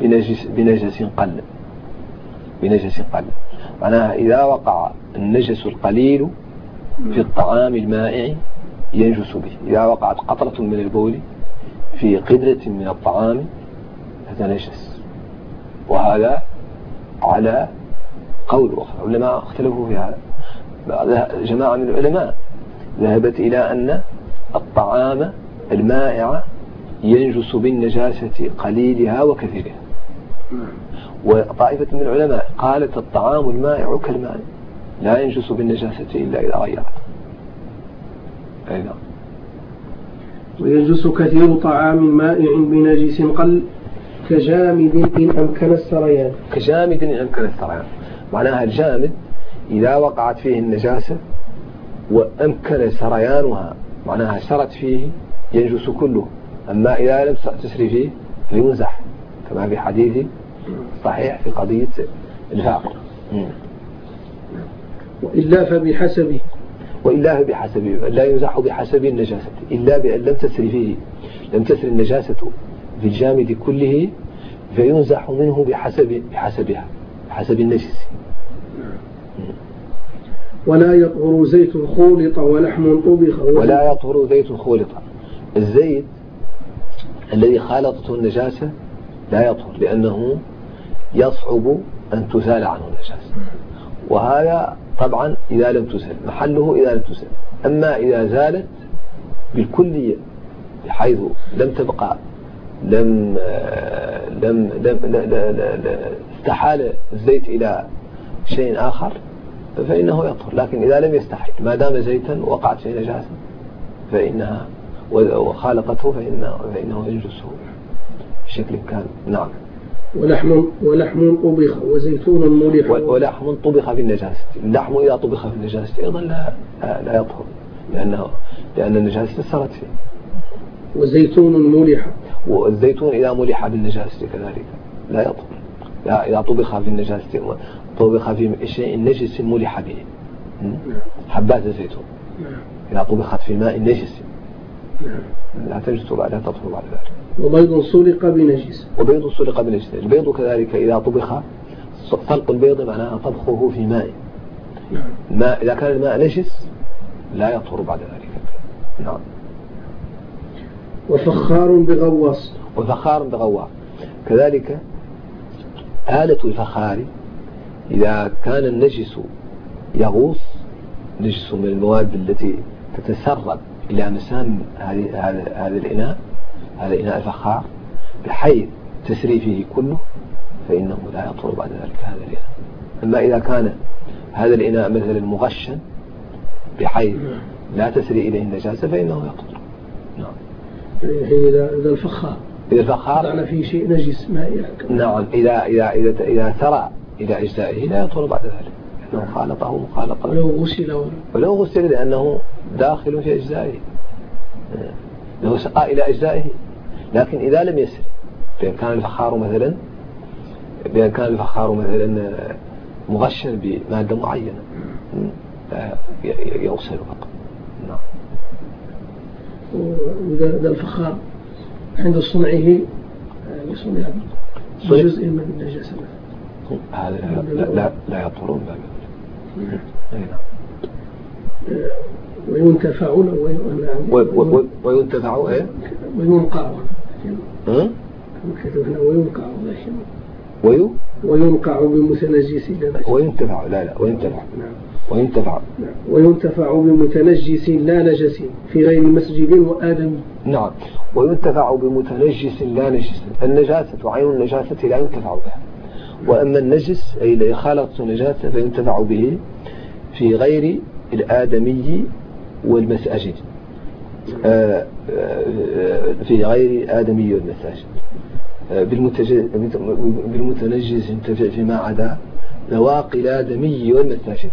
بنجس, بنجس قل. بنجس قل. معناها إذا وقع النجس القليل في الطعام المائع ينجس به. إذا وقعت قطرة من البول في قدرة من الطعام نجس وهذا على قول أخرى. العلماء اختلفوا في هذا؟ جماعة من العلماء ذهبت إلى أن الطعام المائع ينجس بالنجاسة قليلها وكثيرها. وطائفة من العلماء قالت الطعام المائع كالماء لا ينجس بالنجاسة إلا إذا غيرت أي نعم وينجس كثير طعام مائع بنجس قل كجامد إن أمكن السريان. كجامد إن أمكن السريان. معناها الجامد إذا وقعت فيه النجاسة وأمكن سريانها معناها سرت فيه ينجس كله. أما إذا لم تسري فيه فينزح كما في حديث صحيح في قضية الفاقر وإلا فبحسبه. وإلا فبحسبه لا ينزح بحسب النجاسة إلا بأن لم تسري فيه. لم تسري النجاسة في الجامد كله فينزح منه بحسب بحسبها بحسب النجس. ولا يطهر زيت خولط ولحم طبخ. ولا يطهر زيت خولط الزيت الذي خالطته النجاسة لا يطهر لأنه يصعب أن تزال عنه النجاسة. وهذا طبعا إذا لم تزل محله إذا لم تزل. أما إذا زالت بالكلية بحيث لم تبقى لم لم لم استحال الزيت إلى شيء آخر فإنه يطهر لكن إذا لم يستحل ما دام زيتا وقعت في نجاسة فإنها وخالطته فإنه, فإنه يجلسه بشكل كان نعم. ولحم ولحم طبخ وزيتون ملح. ولحم طبخ في النجاسة اللحم إذا طبخ في النجاسة أيضا لا لا يطهر لأنه لأن النجاسة سرت فيه. وزيتون ملح. والزيتون إذا ملح بالنجاسة كذلك لا يطهر. إذا طبخ في النجاسة طبخ في شيء نجس ملح به. حبات الزيتون. إذا طبخت في ماء نجس. لا تجد بعدها تطهر بعد ذلك. وبيض سلق بنجس. وبيض سلق بنجس. البيض كذلك إذا طبخ سلق البيض معناها طبخه في ماء. الماء إذا كان الماء نجس لا يطهر بعد ذلك. نعم. وفخار بغواص. وفخار بغواص. كذلك آلة الفخار إذا كان النجس يغوص نجس من المواد التي تتسرب إلى مسام هذا الإناء هذا الإناء الفخار بحيث تسري فيه كله فإنه لا يطهر بعد ذلك هذا الإناء. أما إذا كان هذا الإناء مثلا مغشا بحيث لا تسري إليه النجاسة فإنه يطهر نعم. يعني إذا الفخار الفخار وضعنا فيه شيء نجس ما نعم إذا إذا إذا إذا سرى إلى أجزائه لا يطهر بعد ذلك لأنه خالطه مخالطة. ولو غسل ولو غسل لأنه داخل في أجزائه. لو سقى إلى أجزائه. لكن إذا لم يسر بأن كان الفخار مثلا بأن كان الفخار مثلا مغشا بمادة معينة يغسل فقط. نعم. وإذا الفخار عند صنعه يصنع جزء من النجاسة هذا لا لا, لا يطهرون نعم. وينتفع وينتفع إيه؟ وينقع ها؟ كتبنا وينقع لكن ويو؟ وينقع بمتنجس وينتفع لا لا وينتفع نعم. وينتفع. وينتفع بمتنجس لا نجس في غير مسجد وآدم نعم. وينتفع بمتنجس لا نجس. النجاسة عين النجاسة لا ينتفع بها. وأما النجس أي لا يخالط نجاسة فينتفع به في غير الآدمي والمساجد. آه، آه، في غير آدمي والمساجد. آه، بالمتنجس ينتفع فيما عدا ذواقي الآدمي والمساجد.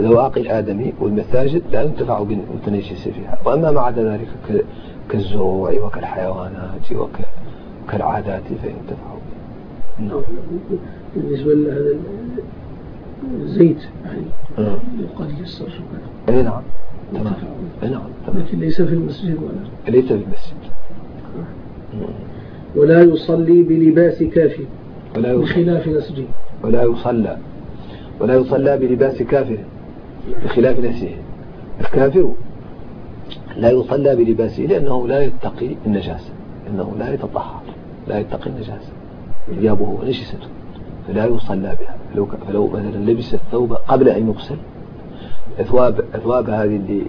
ذواقي الآدمي والمساجد لا ينتفع بالمتنجس فيها. وأما ما عدا ذلك كالزروع وكالحيوانات وكالعادات فينتفع نعم. بالنسبة لهذا الزيت يعني آه. يقال للصرف إي نعم. تمام. إي نعم. لكن ليس في المسجد ولا. ليس في المسجد. ولا يصلي بلباس كافر ولا بخلاف نسجه ولا يصلى. ولا يصلى بلباس كافر بخلاف نسجه الكافر لا يصلى بلباسه لأنه لا يتقي النجاسة إنه لا يتطهر لا يتقي النجاسة. ثيابه ونجسته فلا يصلى بها. فلو, فلو مثلا لبس الثوب قبل أن يغسل أثواب, أثواب هذه اللي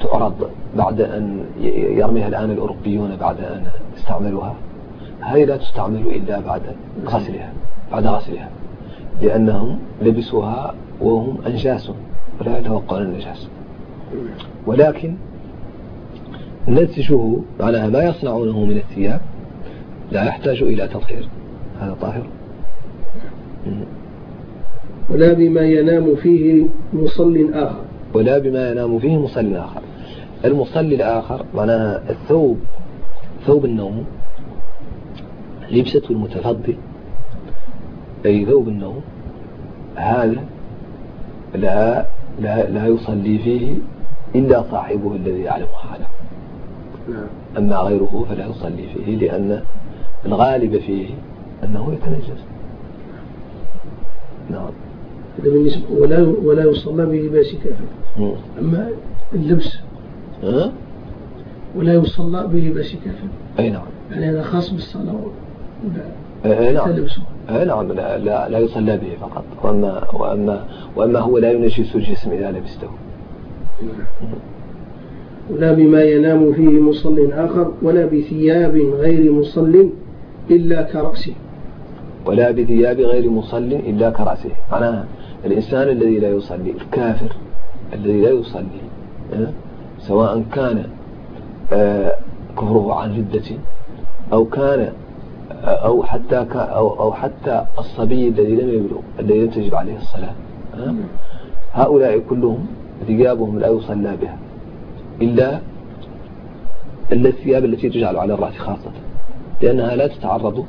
تعرض بعد أن يرميها الآن الأوروبيون بعد أن استعملوها هذه لا تستعمل إلا بعد غسلها بعد غسلها. لأنهم لبسوها وهم أنجاس. ولا يتوقعون النجاسة ولكن نسجه معناها ما يصنعونه من الثياب لا يحتاج إلى تطهير. هذا طاهر. ولا بما ينام فيه مصل آخر. ولا بما ينام فيه مصل آخر. المصلي الآخر معناها الثوب ثوب النوم لبسته المتفضل. أي ثوب النوم هذا لا لا لا يصلي فيه إلا صاحبه الذي يعلم حاله. نعم. أما غيره فلا يصلي فيه لأن الغالب فيه أنه يتنجس. نعم. بالنسبة ولا ولا يصلى بلباس كافر أما اللبس. ها؟ ولا يصلى بلباس كافر أي نعم. يعني هذا خاص بالصلاة. نعم نعم لا, لا, لا يصلى به فقط. وأما, وأما, وأما هو لا ينجس الجسم إذا لبسته. ولا بما ينام فيه مصل آخر ولا بثياب غير مصل إلا كرأسه. ولا بثياب غير مصل إلا كرأسه. معناها الإنسان الذي لا يصلي الكافر الذي لا يصلي سواء كان آه، كفره عن ردة أو كان آه، أو حتى أو أو حتى الصبي الذي لم يبلغ الذي لم تجب عليه الصلاة. هؤلاء كلهم ثيابهم لا يصلى بها. إلا إلا الثياب التي تجعل على الرأس خاصة. لأنها لا تتعرض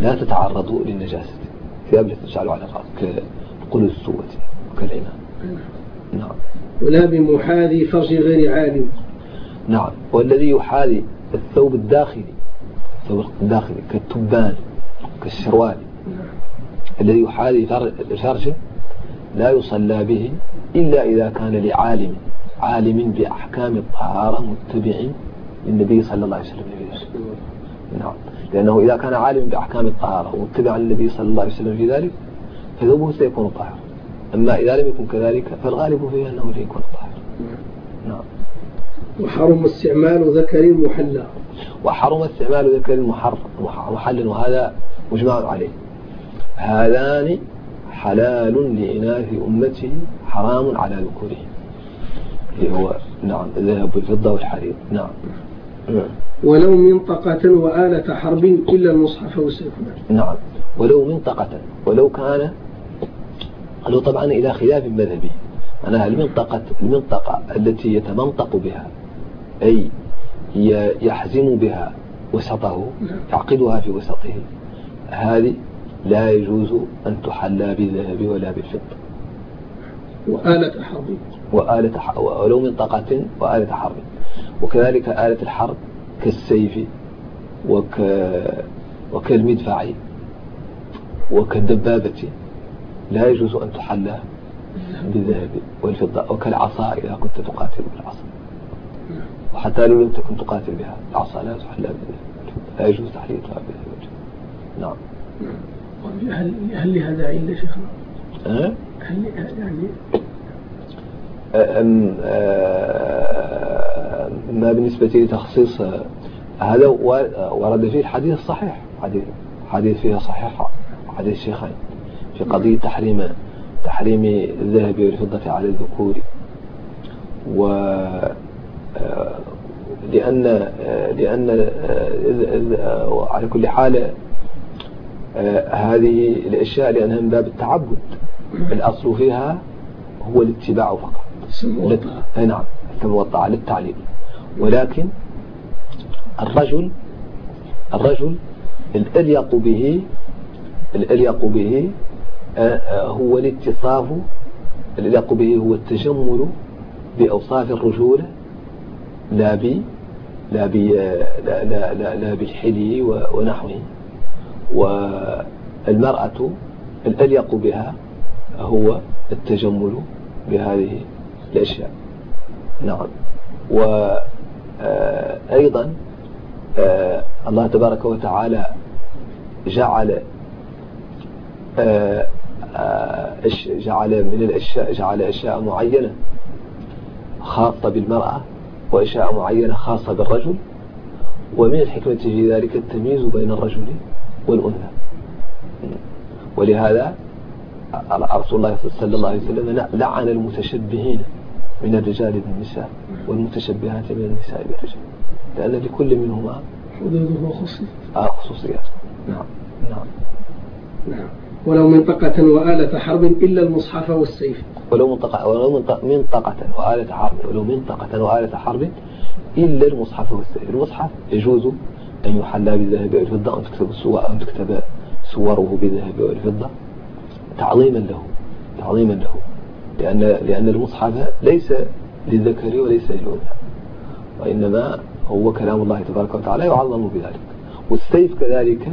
لا تتعرض للنجاسة. ثياب التي تجعل على الرأس كقل السوة وكالعمام نعم. ولا بمحاذي فرج غير عالم. نعم. والذي يحاذي الثوب الداخلي الثوب الداخلي كالتبان كالشروال الذي يحاذي فرجه لا يصلى به إلا إذا كان لعالم عالم بأحكام الطهارة متبع للنبي صلى الله عليه وسلم. في ذلك نعم. لأنه إذا كان عالم بأحكام الطهارة ومتبع للنبي صلى الله عليه وسلم في ذلك فذوبه سيكون طاهرا أما إذا لم يكن كذلك فالغالب فيه أنه لا يكون طاهرا نعم. وحرم استعمال ذكر محلى وحرم استعمال ذكر محل وهذا مجمع عليه. هذان حلال لإناث أمته حرام على ذكورهم. هو نعم الذهب والفضة والحرير. نعم. ولو منطقة وآلة حرب إلا المصحف والسيف. نعم. ولو منطقة ولو كان قالوا طبعا إلى خلاف مذهبي أنا المنطقة المنطقة التي يتمنطق بها أي يحزم بها وسطه يعقدها في وسطه. هذه لا يجوز أن تحلى بالذهب ولا بالفضة. وآلة حرب. وآلة حرب ولو منطقة وآلة حرب. وكذلك آلة الحرب كالسيف وك وكالمدفع وكالدبابة. لا يجوز أن تحلى بالذهب والفضة. وكالعصا إذا كنت تقاتل بالعصا. وحتى لو لم تكن تقاتل بها. العصا لا بالذهب لا. يجوز تحليتها بالذهب نعم. هل هل لهذا علة شيخنا؟ أه؟ هل يعني ما بالنسبة لتخصيص هذا ورد فيه الحديث الصحيح. حديث حديث فيها صحيح حديث الشيخين في قضية تحريم تحريم الذهب والفضة على الذكور. و لأن لأن على كل حال هذه الأشياء لأنها من باب التعبد. الأصل فيها هو الاتباع فقط. أي نعم الموطأ للتعليم. ولكن الرجل الرجل الأليق به الأليق به آه، آه، هو الاتصاف الأليق به هو التجمل بأوصاف الرجولة. لا ب لا ب لا لا لا, لا بالحلي ونحوه. والمرأة الأليق بها هو التجمل بهذه الأشياء. نعم. وأيضا آه، الله تبارك وتعالى جعل آه، آه، جعل من الأشياء جعل أشياء معينة خاصة بالمرأة وأشياء معينة خاصة بالرجل ومن الحكمة في ذلك التمييز بين الرجل والأنثى. ولهذا رسول الله صلى الله عليه وسلم لعن المتشبهين من الرجال بالنساء والمتشبهات من النساء بالرجال لأن لكل منهما حدود وخصوصيات آه خصوصيات. نعم نعم. نعم. ولو منطقة وآلة حرب إلا المصحف والسيف. ولو منطقة ولو منطقة وآلة حرب ولو منطقة وآلة حرب إلا المصحف والسيف المصحف يجوز أن يحلى بالذهب والفضة أن تكتب أن تكتب صوره بالذهب والفضة تعظيما له تعظيما له لأن لأن المصحف ليس للذكر وليس للأنثى وإنما هو كلام الله تبارك وتعالى يعظم بذلك. والسيف كذلك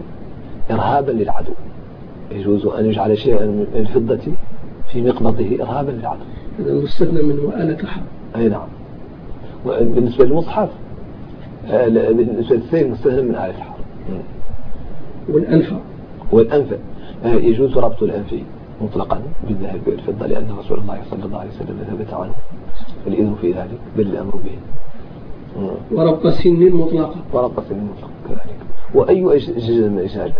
إرهابا للعدو. يجوز أن يجعل شيئا من الفضة في مقبضه إرهابا للعدو هذا مستثنى من وآلة حرب أي نعم. بالنسبة للمصحف آه، بالنسبة للسيف مستثنى من آلة الحرب. والأنفة والأنف. آه، يجوز ربط الأنف مطلقا بالذهب والفضة لأن رسول الله صلى الله عليه وسلم ثبت عنه. الإذن في ذلك بل الأمر به. وربط السن مطلقا وربط السن مطلقا كذلك. وأي جزء من أجزاء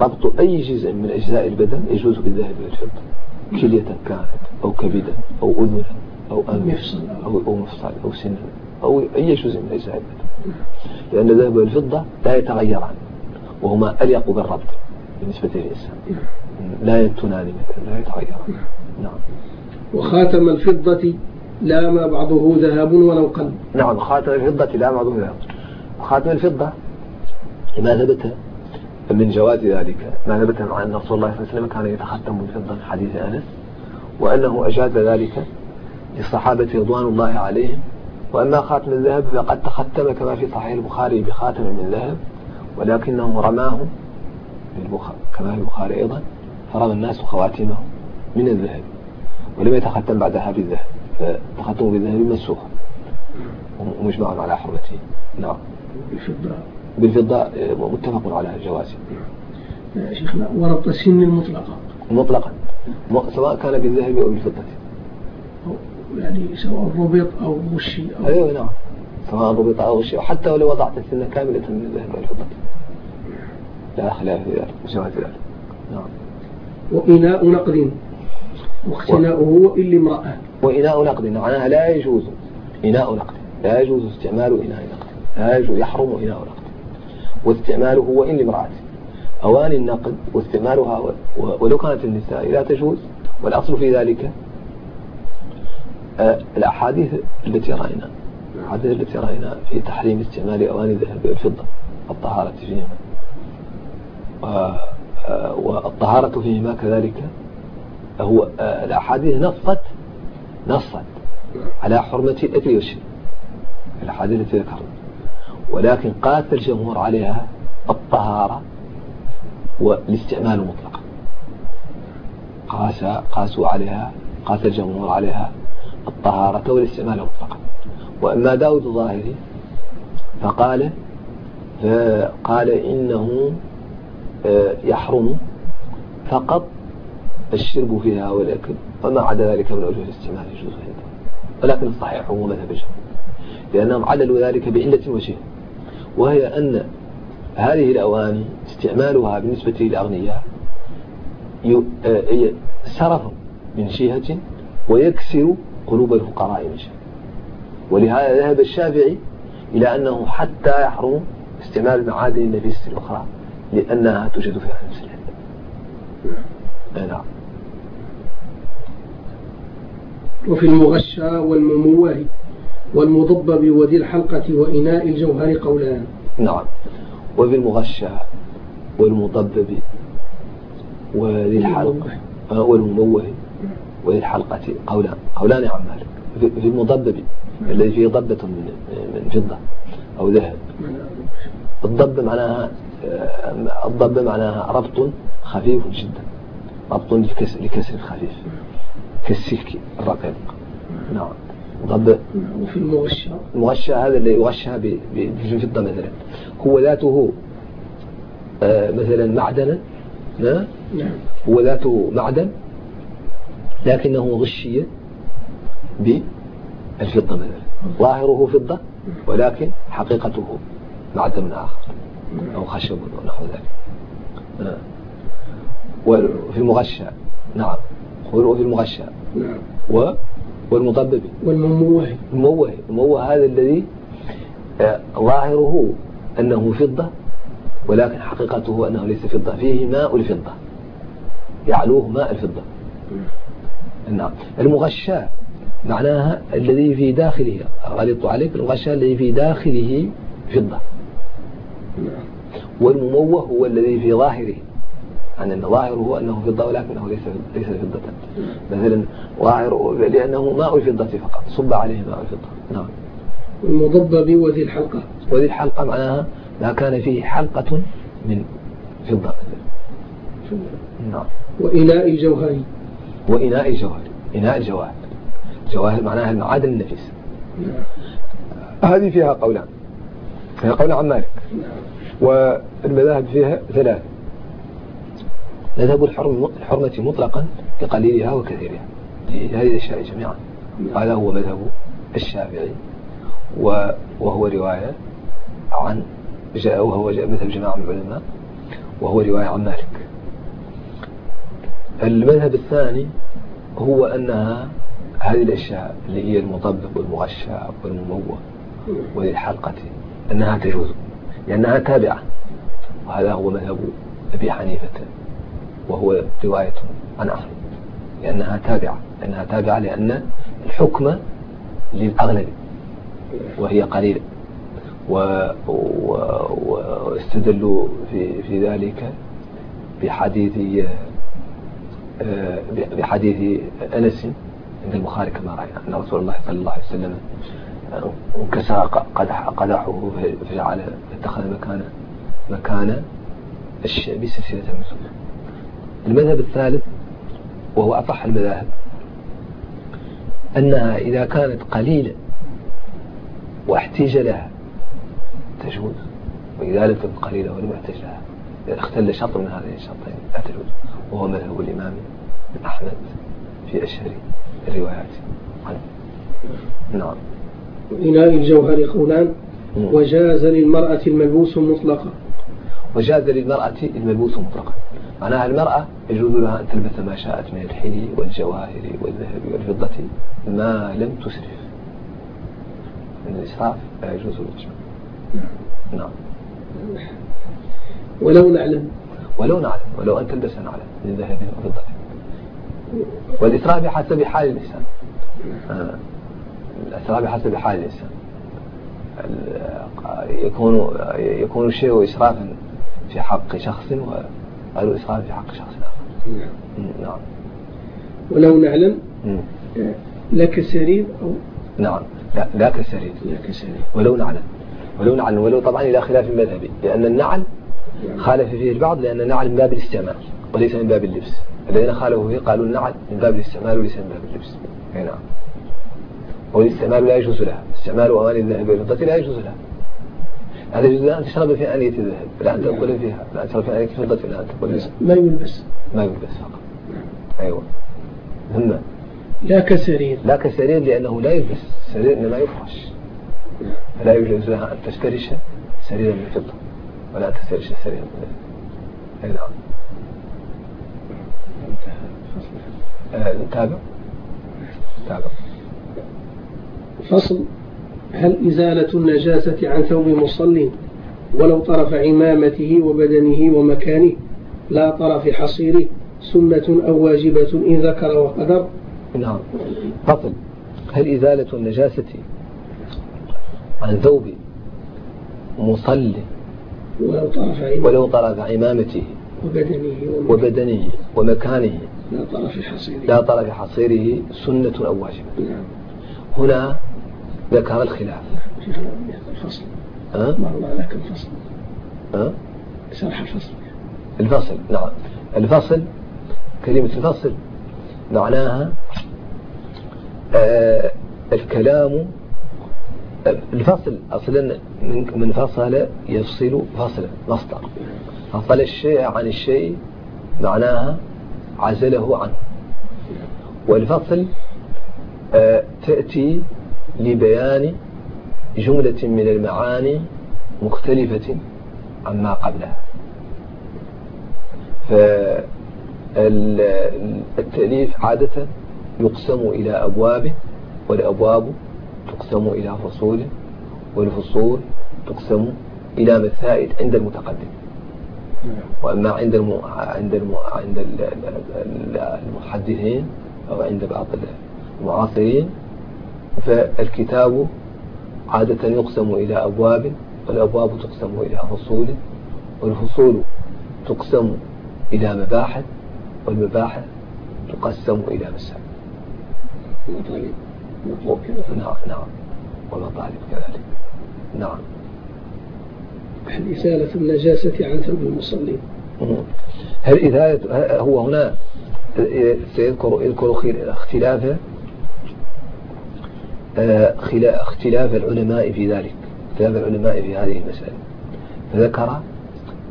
ربط أي جزء من أجزاء البدن يجوز بالذهب والفضة. كلية كانت أو كبدا أو أذنا أو أنف أو, أو مفصل أو سن أو أي جزء من أجزاء البدن. لأن الذهب والفضة لا يتغيران وهما أليق بالربط بالنسبة للإنسان. لا ينتنان مثلا لا يتغيران. نعم. وخاتم الفضة لا ما بعضه ذهب ولو قل. نعم خاتم الفضة لا بعضه ذهب. خاتم الفضة ما ثبت من جواز ذلك ما ثبت مع أن رسول الله صلى الله عليه وسلم كان يتختم بالفضة في حديث أنس وأنه أجاز ذلك للصحابة رضوان الله عليهم وأما خاتم الذهب فقد تختم كما في صحيح البخاري بخاتم من ذهب ولكنه رماه كما في البخاري أيضا فرمى الناس خواتمه من الذهب ولم يتختم بعدها بالذهب فتختموا بالذهب منسوخ ومجمع على حرمته. نعم. بالفضة بالفضة متفق على جوازه شيخنا وربط السن المطلقة مطلقا. سواء كان بالذهب أو بالفضة. يعني سواء ربط أو غشي أو أيوة نعم. سواء ربط أو غشي حتى ولو وضعت السنة كاملة من الذهب والفضة لا خلاف في ذلك جواز ذلك. نعم. وإناء نقد. واختناؤه وإن امرأة. وإناء نقد معناها لا يجوز. إناء نقد. لا يجوز استعمال إناء نقد. لا يجوز يحرم إناء نقد. واستعماله وإن لامرأة أواني النقد واستعمالها ولو كانت النساء لا تجوز والأصل في ذلك آه، الأحاديث التي رأينا. الأحاديث التي رأينا في تحريم استعمال أواني الذهب والفضة الطهارة فيهما. آه، والطهارة فيهما كذلك. هو آه، الأحاديث نصت نصت على حرمة الأكل والشرب الأحاديث التي ذكرنا. ولكن قاس الجمهور عليها الطهارة والاستعمال مطلقا. قاس قاسوا عليها قاس الجمهور عليها الطهارة والاستعمال مطلقا. وأما داود الظاهري فقال فقال إنه آه، يحرم فقط الشرب فيها والأكل وما عدا ذلك من وجه الاستعمال يجوز عنده ولكن الصحيح هو مذهب الجمهور لأنهم عللوا ذلك بعلة وجه. وهي أن هذه الأواني استعمالها بالنسبة للأغنياء آه، سرف من جهة ويكسر قلوب الفقراء من جهة ولهذا ذهب الشافعي إلى أنه حتى يحرم استعمال المعادن النفيسة الأخرى لأنها توجد في نفس العلم نعم. وفي المغشى والمموه والمضبب وذي الحلقة وإناء الجوهر قولان. نعم. وفي المغشى والمضبب وذي الحلقة والمموه وذي الحلقة قولان. قولان يا عم مالك. في المضبب الذي فيه ضبة من من فضة أو ذهب. الضب معناها الضب معناها ربط خفيف جدا. ربط لكسر خفيف. كالسلك الرقيق. نعم. ضب وفي المغشى. المغشى هذا اللي يغشى بالفضة مثلا. هو ذاته آه، مثلا معدنا نعم. هو ذاته معدن لكنه غشي بالفضة مثلا. ظاهره فضة ولكن حقيقته معدن آخر أو خشب ونحو ذلك. آه. وفي المغشى نعم. وفي المغشى. نعم. و والمضبب والمموه. المموه. المموه هذا الذي آه، ظاهره أنه فضة ولكن حقيقته أنه ليس فضة. فيه ماء الفضة. يعلوه ماء الفضة. نعم. المغشى معناها الذي في داخله غلط عليك المغشى الذي في داخله فضة. نعم. والمموه هو الذي في ظاهره. عن أن ظاهره أنه فضة ولكنه ليس ليس فضة. مثلا ظاهر لأنه ماء الفضة فقط صب عليه ماء الفضة. نعم. المضبب وذي الحلقة. وذي الحلقة معناها ما كان فيه حلقة من فضة. نعم. وإناء الجوهر وإناء الجوهر إناء الجواهر جواهر معناها المعادن النفيس نعم. هذه فيها قولان. فيها قول عن مالك. نعم. والمذاهب فيها ثلاث مذهب الحرمة مطلقا بقليلها وكثيرها. هذه الأشياء جميعا. هذا هو مذهب الشافعي وهو رواية عن جاء وهو جاء مذهب جماعة من العلماء وهو رواية عن مالك. المذهب الثاني هو أنها هذه الأشياء اللي هي المطبب والمغشى والمموه والحلقة أنها تجوز لأنها تابعة. وهذا هو مذهب أبي حنيفة. وهو رواية عن أحمد لأنها تابعة. لأنها تابعة لأن الحكم للأغلب وهي قليلة. واستدلوا في, في ذلك بحديث آه، بحديث أنس عند البخاري كما رأينا أن رسول الله صلى الله عليه وسلم انكسر قدحه فجعل اتخذ مكان مكان الشعب سلسلة من المذهب الثالث وهو أصح المذاهب أنها إذا كانت قليلة واحتيج لها تجوز وإذا لم تكن قليلة ولم يحتج لها إذا اختل شرط من هذين الشرطين لا تجوز وهو مذهب الإمام أحمد في أشهر الروايات. عنه نعم. إناء الجوهر قولان وجاز للمرأة الملبوس مطلقا. وجاز للمرأة الملبوس مطلقا. معناها المرأة يجوز لها أن تلبس ما شاءت من الحلي والجواهر والذهب والفضة ما لم تسرف. من الإسراف لا يجوز الإجماع. نعم. ولو نعلم. ولو نعلم. ولو أن تلبس نعلم من ذهب وفضة والإسراف بحسب حال الإنسان. آه. الإسراف بحسب حال الإنسان. يكون يكون الشيء إسرافا. في حق شخص وغير إسراف في حق شخص آخر. نعم, نعم. ولو نعلم لك سرير أو؟ نعم. لا لا كسرير لا كسرير ولو نعلم. ولو نعلم. ولو طبعا إلى خلاف مذهبي لأن النعل نعم. خالف فيه البعض لأن النعل من باب الاستعمال وليس من باب اللبس. الذين خالفوا فيه قالوا النعل من باب الاستعمال وليس من باب اللبس. نعم. والإستعمال لا يجوز لها. استعمال أواني الذهب والفضة لا يجوز لها. هذا يجوز أن تشرب في آنية الذهب. لا أن تأكل فيها. لا أن تشرب في آنية الفضة لا أن تأكل فيها ما يلبس. ما يلبس فقط. أيوة. ثم لا كسرير. لا كسرير لأنه لا يلبس. السرير إنما يفرش. فلا يجوز لها أن تفترش سريرا من فضة. ولا أن تفترش سريرا من ذهب أي نعم. نتابع نتابع فصل. هل إزالة النجاسة عن ثوب مصل ولو طرف عمامته وبدنه ومكانه لا طرف حصيره سنة أو واجبة إن ذكر وقدر؟ نعم. فصل هل إزالة النجاسة عن ثوب مصل ولو طرف عمامته, ولو طرف عمامته وبدنه وبدنه ومكانه لا طرف حصيره. لا طرف حصيره سنة أو واجبة. نعم. هنا ذكر الخلاف. الفصل. أه؟ مر لك الفصل. أه؟ شرح الفصل. الفصل نعم. الفصل كلمة الفصل معناها آه الكلام الفصل أصلا من فصل يفصل فصلا مصدر. فصل الشيء عن الشيء معناها عزله عنه. والفصل آه تأتي لبيان جملة من المعاني مختلفة عما قبلها. فالتأليف عادة يقسم إلى أبواب والأبواب تقسم إلى فصول والفصول تقسم إلى مسائل عند المتقدم. وأما عند الم... عند الم... عند المحدثين أو عند بعض المعاصرين فالكتاب عادة يقسم إلى أبواب والأبواب تقسم إلى فصول والفصول تقسم إلى مباحث والمباحث تقسم إلى مسائل. نعم نعم. والمطالب كذلك. نعم. هل إزالة النجاسة عن ثوب المصلين هل إزالة هو هنا سيذكر يذكر اختلاف آه، اختلاف العلماء في ذلك اختلاف العلماء في هذه المسألة. فذكر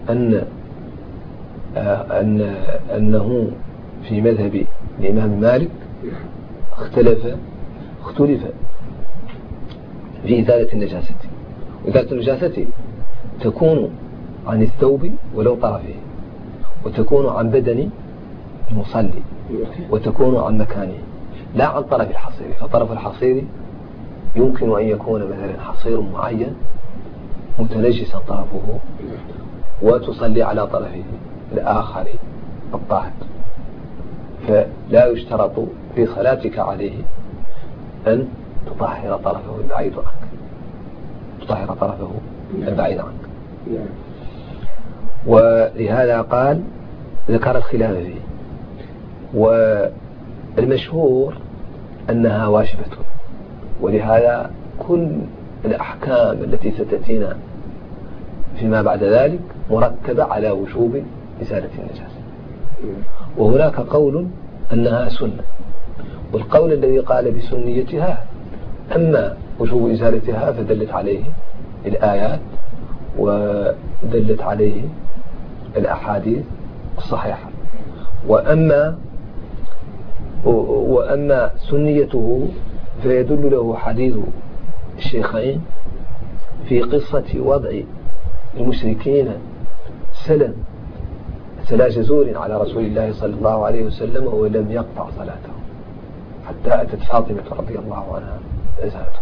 أن آه، أن أنه في مذهب الإمام مالك اختلف اختلف في إزالة النجاسة. إزالة النجاسة تكون عن الثوب ولو طرفه وتكون عن بدن المصلي وتكون عن مكانه لا عن طرف الحصير. فطرف الحصير يمكن أن يكون مثلا حصير معين متنجسا طرفه وتصلي على طرفه الآخر الطاهر. فلا يشترط في صلاتك عليه أن تطهر طرفه البعيد عنك. تطهر طرفه البعيد عنك. ولهذا قال ذكر الخلاف فيه. والمشهور أنها واجبة. ولهذا كل الأحكام التي ستأتينا فيما بعد ذلك مركبة على وجوب إزالة النجاسة وهناك قول أنها سنة والقول الذي قال بسنيتها أما وجوب إزالتها فدلت عليه الآيات ودلت عليه الأحاديث الصحيحة. وأما وأما سنيته فيدل له حديث الشيخين في قصة وضع المشركين سلم سلا جزور على رسول الله صلى الله عليه وسلم ولم يقطع صلاته حتى أتت فاطمة رضي الله عنها فأزالته